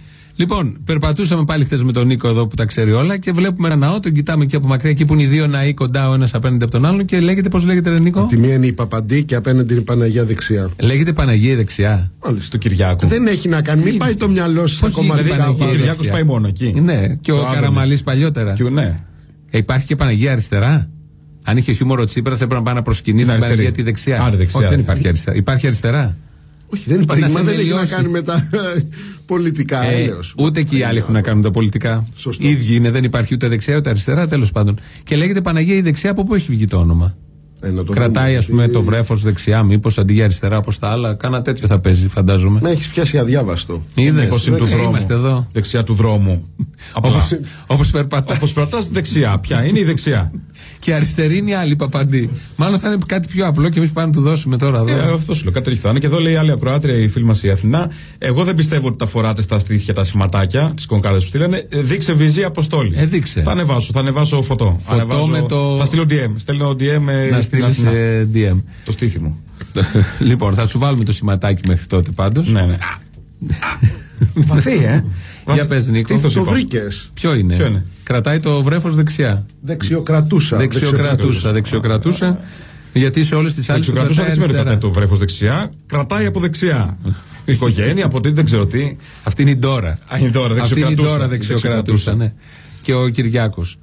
Speaker 1: Λοιπόν, περπατούσαμε πάλι χθες με τον Νίκο εδώ που τα ξέρει όλα και βλέπουμε ένα ναό, τον κοιτάμε εκεί από μακριά, εκεί που είναι οι δύο ναοί κοντά ο ένας απέναντι από τον άλλον και λέγεται, πώς λέγεται, Ρε Νίκο;
Speaker 4: Τη μία είναι η Παπαντή και απέναντι είναι η Παναγία δεξιά.
Speaker 1: Λέγεται Παναγία δεξιά.
Speaker 2: Μάλιστα. Του Κυριάκου.
Speaker 4: Δεν έχει να κάνει, μην πάει το μυαλό σας ακόμα
Speaker 2: Ο Κυριάκος πάει μόνο εκεί.
Speaker 1: Ναι, και ο Καραμαλής παλιότερα.
Speaker 2: ναι.
Speaker 1: Ε, υπάρχει και Παναγία αριστερά; Αν είχε χιούμορο Τσίπρας, έπρεπε να πάει να προσκυνήσει την Παναγία τη δεξιά. Όχι, δεν υπάρχει αριστερά. Υπάρχει αριστερά;
Speaker 4: Όχι, δεν υπάρχει. Μα δεν έχει να κάνει με τα πολιτικά. Ε,
Speaker 1: ούτε και οι άλλοι έχουν να κάνουν τα πολιτικά.
Speaker 4: Σωστό.
Speaker 1: Οι ίδιοι είναι, δεν υπάρχει ούτε δεξιά ούτε αριστερά, τέλος πάντων. Και λέγεται Παναγία η δεξιά, από πού έχει βγει το όνομα.
Speaker 4: Ε,
Speaker 1: Κρατάει, ας πούμε, το βρέφος δεξιά, μήπως αντί για αριστερά όπω τα άλλα. Κάνα τέτοιο θα παίζει, φαντάζομαι.
Speaker 4: Με έχεις πιάσει αδιάβαστο.
Speaker 1: Είδες
Speaker 2: πώ είναι του δρόμου.
Speaker 1: Είμαστε εδώ.
Speaker 2: Δεξιά του δρόμου.
Speaker 1: Όπω περπατάς.
Speaker 2: Όπως περπατάς δεξιά. Ποια είναι η δεξιά;
Speaker 1: και αριστερή είναι η άλλη παπαντή. Μάλλον θα είναι κάτι πιο απλό και εμείς πάμε να του δώσουμε τώρα εδώ.
Speaker 2: Ε, αυτό σου λέω, κάτι θα είναι. Και εδώ λέει η άλλη ακροάτρια, η φίλη μας η Αθηνά. Εγώ δεν πιστεύω ότι τα φοράτε στα στήθια τα σηματάκια, τις κονκάδες που στείλανε. Ε, δείξε βυζή αποστόλη.
Speaker 1: Ε, δείξε.
Speaker 2: Θα ανεβάσω, θα ανεβάσω φωτό.
Speaker 1: Φωτό ανεβάζω...
Speaker 2: με το. Θα στείλω DM. Στέλνω DM.
Speaker 1: Ε, να στείλει DM.
Speaker 2: Το στήθι μου.
Speaker 1: λοιπόν, θα σου βάλουμε το σηματάκι μέχρι τότε πάντως.
Speaker 2: Ναι, ναι. Βαθύ, ε.
Speaker 1: Για πες, Νίκο.
Speaker 4: Το βρήκες.
Speaker 1: Ποιο είναι;
Speaker 2: Ποιο είναι;
Speaker 1: Κρατάει το βρέφος δεξιά.
Speaker 4: Δεξιοκρατούσα.
Speaker 1: Δεξιοκρατούσα. Δεξιοκρατούσα. Γιατί σε όλες τις άλλες.
Speaker 2: Δεξιοκρατούσα δεν σημαίνει κρατάει το βρέφος δεξιά. Κρατάει από δεξιά. Οικογένεια, από τι δεν ξέρω τι.
Speaker 1: Αυτή είναι η Ντόρα.
Speaker 2: Αυτή
Speaker 1: είναι η Ντόρα δεξιοκρατούσα. Ναι. Και ο Κυριάκος.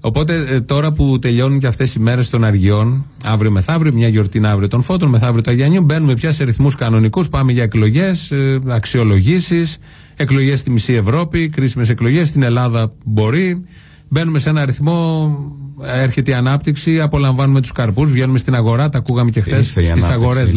Speaker 1: Οπότε ε, τώρα που τελειώνουν και αυτές οι μέρες των Αργιών, αύριο μεθαύριο, μια γιορτή είναι αύριο των Φώτων, μεθαύριο του Αγιανιού, μπαίνουμε πια σε ρυθμούς κανονικούς. Πάμε για εκλογές, ε, αξιολογήσεις, εκλογές στη μισή Ευρώπη, κρίσιμες εκλογές στην Ελλάδα μπορεί. Μπαίνουμε σε ένα ρυθμό, έρχεται η ανάπτυξη, απολαμβάνουμε τους καρπούς, βγαίνουμε στην αγορά, τα ακούγαμε και χθες στις αγορές.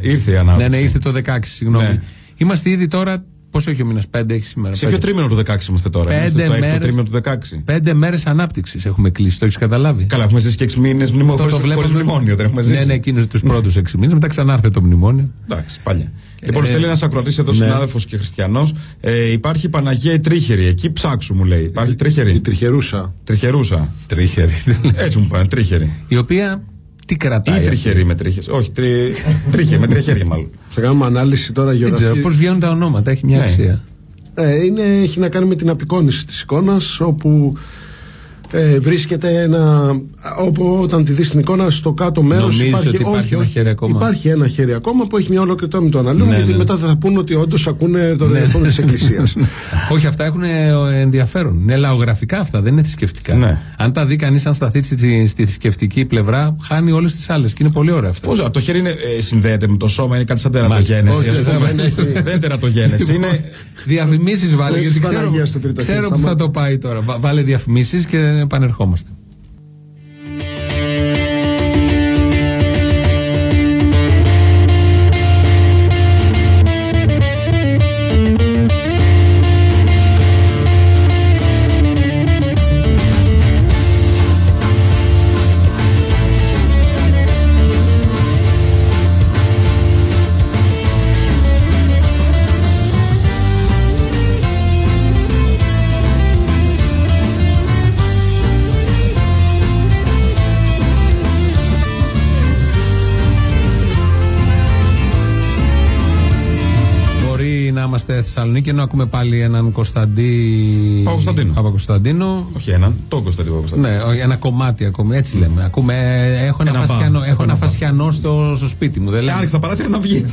Speaker 2: Ήρθε η ανάπτυξη.
Speaker 1: Ναι, ναι, ήρθε το 16, συγγνώμη. Ναι. Είμαστε ήδη τώρα Πόσο έχει ο μήνας, 5 έχει σήμερα.
Speaker 2: Σε ποιο τρίμηνο του 16 είμαστε τώρα;
Speaker 1: Πέντε μέρε.
Speaker 2: του 16.
Speaker 1: Πέντε μέρες ανάπτυξης έχουμε κλείσει, το έχεις καταλάβει;
Speaker 2: Καλά, έχουμε ζήσει και 6 μήνες μνημόνιο. Αυτό το βλέπουμε. μνημόνιο, δεν έχουμε ζήσει.
Speaker 1: Ναι, ναι, εκείνου τους πρώτους 6 μήνες, μετά ξανάρθε το μνημόνιο.
Speaker 2: Εντάξει, παλιά. Λοιπόν, στέλνει ένας ακροατής εδώ, ναι. συνάδελφος και χριστιανός. Ε, υπάρχει Παναγία η Τρίχερη. Εκεί ψάξου, μου λέει. Υπάρχει Τρίχερη;
Speaker 4: Η Τριχερούσα.
Speaker 2: Τριχερούσα.
Speaker 1: Τρίχερη.
Speaker 2: Έτσι μου πάνε, Τρίχερη.
Speaker 1: Η οποία τι κρατάει.
Speaker 2: Ή τριχερή με τρίχε. Όχι, τρι... τρίχε, με τριχέρια μάλλον.
Speaker 4: Θα κάνουμε ανάλυση τώρα για
Speaker 1: Δεν ξέρω πώς βγαίνουν τα ονόματα, έχει μια ναι. αξία.
Speaker 4: Ε, είναι, έχει να κάνει με την απεικόνηση της εικόνας όπου ε, βρίσκεται ένα. Όπου όταν τη δεις στην εικόνα, στο κάτω μέρος
Speaker 1: υπάρχει, ότι υπάρχει, ένα χέρι ακόμα;
Speaker 4: υπάρχει ένα χέρι ακόμα που έχει μια ολόκληρη το αναλύουμε. Ναι, γιατί ναι. μετά θα πούνε ότι όντως ακούνε το ραδιόφωνο της Εκκλησίας.
Speaker 1: Όχι, αυτά έχουν ενδιαφέρον. Είναι λαογραφικά αυτά, δεν είναι θρησκευτικά.
Speaker 2: Ναι.
Speaker 1: Αν τα δει κανείς, αν σταθεί στη, στη θρησκευτική πλευρά, χάνει όλες τις άλλες. Και είναι πολύ ωραία αυτά.
Speaker 2: Πώς, το χέρι είναι, ε, συνδέεται με το σώμα, είναι κάτι σαν τερατογένεση. Δεν είναι τερατογένεση. Είναι
Speaker 1: διαφημίσεις βάλε. Ξέρω που θα το πάει τώρα. Βάλε διαφημίσεις και επανερχόμαστε. Θεσσαλονίκη ενώ ακούμε πάλι έναν Κωνσταντί.
Speaker 2: Παπακοσταντίνο.
Speaker 1: Παπακοσταντίνο.
Speaker 2: Όχι έναν, τον Κωνσταντίνο Παπακοσταντίνο.
Speaker 1: Ναι, όχι, ένα κομμάτι ακόμη, έτσι λέμε. Ακούμε, έχω ένα,
Speaker 2: Ένα
Speaker 1: φασιανό,
Speaker 2: μπα.
Speaker 1: έχω
Speaker 2: Έχω
Speaker 1: ένα
Speaker 2: ένα μπα.
Speaker 1: φασιανό στο, στο σπίτι μου. Δεν λέμε.
Speaker 2: Άνοιξε τα παράθυρα να βγει.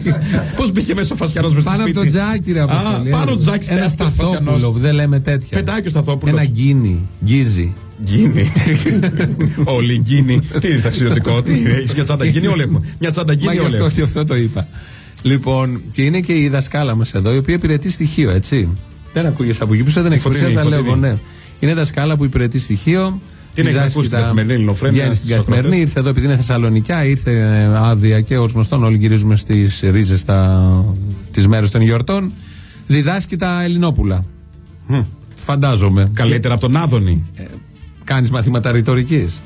Speaker 2: Πώς μπήκε μέσα ο Φασιανός μέσα στο
Speaker 1: Πάνω από
Speaker 2: σπίτι;
Speaker 1: το τζάκι, ρε Αποστολή.
Speaker 2: Α, Πάνω το τζάκι
Speaker 1: Ένα
Speaker 2: τεράστιο
Speaker 1: σταθόπουλο
Speaker 2: Φασιανός.
Speaker 1: που δεν λέμε τέτοια.
Speaker 2: Πετάει και ο Σταθόπουλος.
Speaker 1: Ένα γκίνι. Γκίζι.
Speaker 2: Γκίνι. Όλοι γκίνι. Τι είναι ταξιδιωτικό, τι είναι, έχεις μια τσάντα γκίνι, όλοι έχουμε. Μια τσάντα
Speaker 1: Μα
Speaker 2: γκίνι,
Speaker 1: γι'
Speaker 2: όλοι
Speaker 1: αυτό,
Speaker 2: έχουμε.
Speaker 1: γι' αυτό το είπα. Λοιπόν, και είναι και η δασκάλα μας εδώ, η οποία υπηρετεί στοιχείο, έτσι. Δεν ακούγεσαι από εκεί πίσω, δεν έχεις
Speaker 2: Φωτεινή,
Speaker 1: σημασία, τα λέω εγώ,
Speaker 2: φωτεινή.
Speaker 1: ναι. Είναι δασκάλα που υπηρετεί στοιχείο.
Speaker 2: Την έχει
Speaker 1: διδάσκει
Speaker 2: ακούσει στην
Speaker 1: τα-
Speaker 2: καθημερινή Ελληνοφρένεια
Speaker 1: Βγαίνει στην
Speaker 2: στις
Speaker 1: καθημερινή,
Speaker 2: Σοκράτες.
Speaker 1: ήρθε εδώ επειδή είναι Θεσσαλονικιά, ήρθε ε, άδεια και ω γνωστόν όλοι γυρίζουμε στις ρίζες τις μέρες των γιορτών. Διδάσκει τα Ελληνόπουλα. Φαντάζομαι.
Speaker 2: Καλύτερα από τον Άδωνη.
Speaker 1: Κάνεις μαθήματα ρητορικής.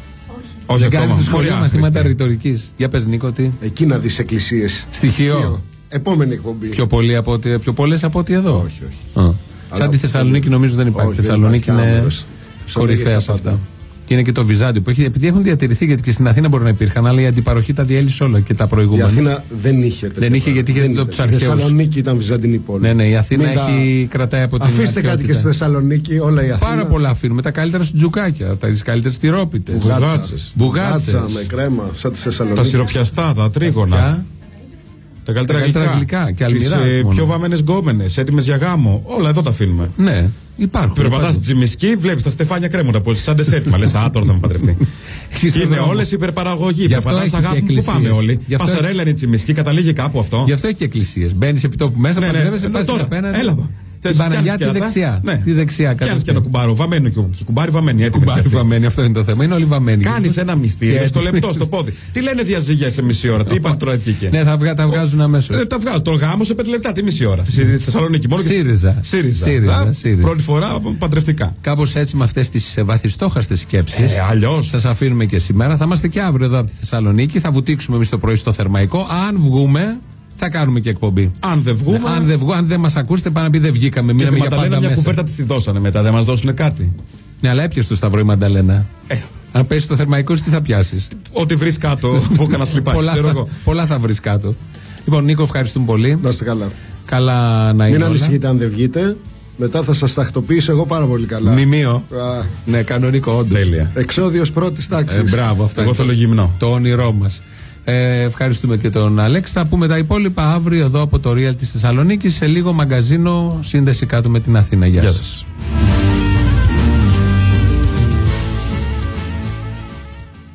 Speaker 2: Όχι
Speaker 1: Δεν κάνεις
Speaker 2: ακόμα.
Speaker 1: στο σχολείο
Speaker 2: Ωραία,
Speaker 1: μαθήματα
Speaker 2: Χριστέ.
Speaker 1: ρητορικής. Για πες, Νίκο, τι;
Speaker 4: Εκεί να δεις εκκλησίες.
Speaker 1: Στοιχείο.
Speaker 4: Επόμενη εκπομπή.
Speaker 1: Πιο, πολύ από ότι, πιο πολλές από ότι εδώ.
Speaker 4: Όχι, όχι.
Speaker 1: Α. Σαν τη Θεσσαλονίκη νομίζω δεν υπάρχει.
Speaker 4: Όχι,
Speaker 1: Η
Speaker 4: δεν
Speaker 1: Θεσσαλονίκη
Speaker 4: υπάρχει
Speaker 1: είναι
Speaker 4: άμερος.
Speaker 1: κορυφαία
Speaker 4: Θεσσαλονίκη
Speaker 1: σε
Speaker 4: τα
Speaker 1: αυτά.
Speaker 4: Πάντα.
Speaker 1: Και είναι και το Βυζάντιο που έχει, επειδή έχουν διατηρηθεί γιατί και στην Αθήνα μπορεί να υπήρχαν, αλλά η αντιπαροχή τα διέλυσε όλα και τα
Speaker 4: Η
Speaker 1: προηγούμενα.
Speaker 4: Αθήνα δεν είχε τέτοια
Speaker 1: Δεν είχε, γιατί είχε
Speaker 4: πράγματα.
Speaker 1: το-
Speaker 4: Δεν
Speaker 1: τους
Speaker 4: ήταν. Η
Speaker 1: αρχαίους.
Speaker 4: Θεσσαλονίκη ήταν βυζαντινή πόλη.
Speaker 1: Ναι, ναι, η Αθήνα
Speaker 4: Μην τα-
Speaker 1: έχει κρατάει από την
Speaker 4: Αφήστε κάτι και
Speaker 1: αρχαιότητα.
Speaker 4: στη Θεσσαλονίκη, όλα η Αθήνα.
Speaker 1: Πάρα πολλά αφήνουμε. Τα καλύτερα σου τζουκάκια, τα καλύτερες τυρόπιτες.
Speaker 2: Μπουγάτσες.
Speaker 1: Μπουγάτσες.
Speaker 4: Μπουγάτσα με κρέμα, σαν τη
Speaker 2: Τα
Speaker 4: Θεσσαλονίκη.
Speaker 2: σιροπιαστά, τα τρίγωνα.
Speaker 1: Ποια;
Speaker 2: Τα καλύτερα
Speaker 1: Τα καλύτερα
Speaker 2: γλυκά.
Speaker 1: γλυκά και
Speaker 2: Τις,
Speaker 1: αλμυρά
Speaker 2: ε,
Speaker 1: μόνο.
Speaker 2: πιο βαμμένες γκόμενες, έτοιμες για γάμο. Όλα εδώ τα αφήνουμε.
Speaker 1: Ναι, υπάρχουν.
Speaker 2: Περπατάς
Speaker 1: υπάρχουν.
Speaker 2: στην Τζιμισκή, βλέπεις τα στεφάνια κρέμοντα που σαν τεσέτοιμα. Λες, Α, τώρα θα με παντρευτεί.
Speaker 1: Έχεις στον
Speaker 2: είναι
Speaker 1: δρόμο.
Speaker 2: όλες υπερπαραγωγή.
Speaker 1: Γι' αυτό
Speaker 2: Περπατάς
Speaker 1: έχει
Speaker 2: αγάπη
Speaker 1: και
Speaker 2: που
Speaker 1: εκκλησίες.
Speaker 2: πάμε όλοι.
Speaker 1: Γι' αυτό
Speaker 2: Πασαρέλα είναι η Τζιμισκή, καταλήγει κάπου αυτό.
Speaker 1: Γι' αυτό έχει και εκκλησίες. Μπαίνεις επί τόπου μέσα,
Speaker 2: Ναι, ναι.
Speaker 1: παντρεύεσαι,
Speaker 2: Ε,
Speaker 1: πας στην
Speaker 2: τώρα,
Speaker 1: απέναντι.
Speaker 2: έλα εδώ.
Speaker 1: Την
Speaker 2: Θες,
Speaker 1: Παναγιά
Speaker 2: πιάνεις
Speaker 1: τη
Speaker 2: και αυτά.
Speaker 1: δεξιά.
Speaker 2: Ναι.
Speaker 1: Τη δεξιά
Speaker 2: Πιάνει και
Speaker 1: κατευθείαν.
Speaker 2: ένα κουμπάρο, βαμμένο και και κουμπάρι βαμμένη. έτοιμη
Speaker 1: Κουμπάρι
Speaker 2: και αυτή.
Speaker 1: βαμμένη, αυτό είναι το θέμα. Είναι όλοι βαμμένοι.
Speaker 2: Κάνεις ένα μυστήριο
Speaker 1: Και
Speaker 2: στο
Speaker 1: έτοιμοι.
Speaker 2: λεπτό, στο πόδι. Τι λένε διαζύγια σε μισή ώρα, τι είπαν τώρα βγήκε.
Speaker 1: Ναι, θα βγα- τα βγάζουν αμέσως.
Speaker 2: Ε, τα βγάλω. Το γάμο σε πέντε λεπτά, τι μισή ώρα; Στη Θεσσαλονίκη. Μόνο και-
Speaker 1: ΣΥΡΙΖΑ.
Speaker 2: ΣΥΡΙΖΑ.
Speaker 1: ΣΥΡΙΖΑ,
Speaker 2: Α,
Speaker 1: ΣΥΡΙΖΑ.
Speaker 2: Πρώτη φορά παντρευτικά.
Speaker 1: Κάπως έτσι με αυτές τις βαθιστόχαστες σκέψεις.
Speaker 2: Ε, αλλιώς.
Speaker 1: Σας αφήνουμε και σήμερα. Θα είμαστε και αύριο εδώ από τη Θεσσαλονίκη. Θα βουτήξουμε εμείς το πρωί στο θερμαϊκό. Αν βγούμε, θα κάνουμε και εκπομπή.
Speaker 2: Αν δεν βγούμε.
Speaker 1: Αν δεν, βγω, αν δεν μας ακούσετε, πάνε να πει δεν βγήκαμε.
Speaker 2: Και στη
Speaker 1: Μείναμε για
Speaker 2: Μανταλένα
Speaker 1: πάντα
Speaker 2: μια
Speaker 1: μέσα.
Speaker 2: κουβέρτα της δώσανε μετά, δεν μας δώσουν κάτι.
Speaker 1: Ναι, αλλά έπιασε το σταυρό η Μανταλένα.
Speaker 2: Ε.
Speaker 1: Αν πέσει το θερμαϊκό, εσύ τι θα πιάσεις;
Speaker 2: Ό,τι βρεις κάτω που έκανας σλιπάκι,
Speaker 1: πολλά,
Speaker 2: ξέρω
Speaker 1: θα,
Speaker 2: εγώ.
Speaker 1: πολλά θα βρεις κάτω. Λοιπόν, Νίκο, ευχαριστούμε πολύ.
Speaker 4: Να είστε καλά.
Speaker 1: Καλά να είναι.
Speaker 4: Μην
Speaker 1: όλα.
Speaker 4: ανησυχείτε αν δεν βγείτε. Μετά θα σας τακτοποιήσω εγώ πάρα πολύ καλά.
Speaker 1: Μνημείο.
Speaker 4: Α,
Speaker 1: Ναι, κανονικό, όντως.
Speaker 2: Τέλεια.
Speaker 4: Εξόδιος πρώτης τάξης.
Speaker 1: Ε, μπράβο, αυτό
Speaker 2: Εγώ
Speaker 1: είναι
Speaker 2: θέλω
Speaker 1: το-
Speaker 2: γυμνό.
Speaker 1: Το όνειρό μας. Ε, ευχαριστούμε και τον Αλέξη. Θα πούμε τα υπόλοιπα αύριο εδώ από το Real τη Θεσσαλονίκη. Σε λίγο μαγκαζίνο σύνδεση κάτω με την Αθήνα. Γεια,
Speaker 2: Γεια
Speaker 1: σας.
Speaker 2: σας.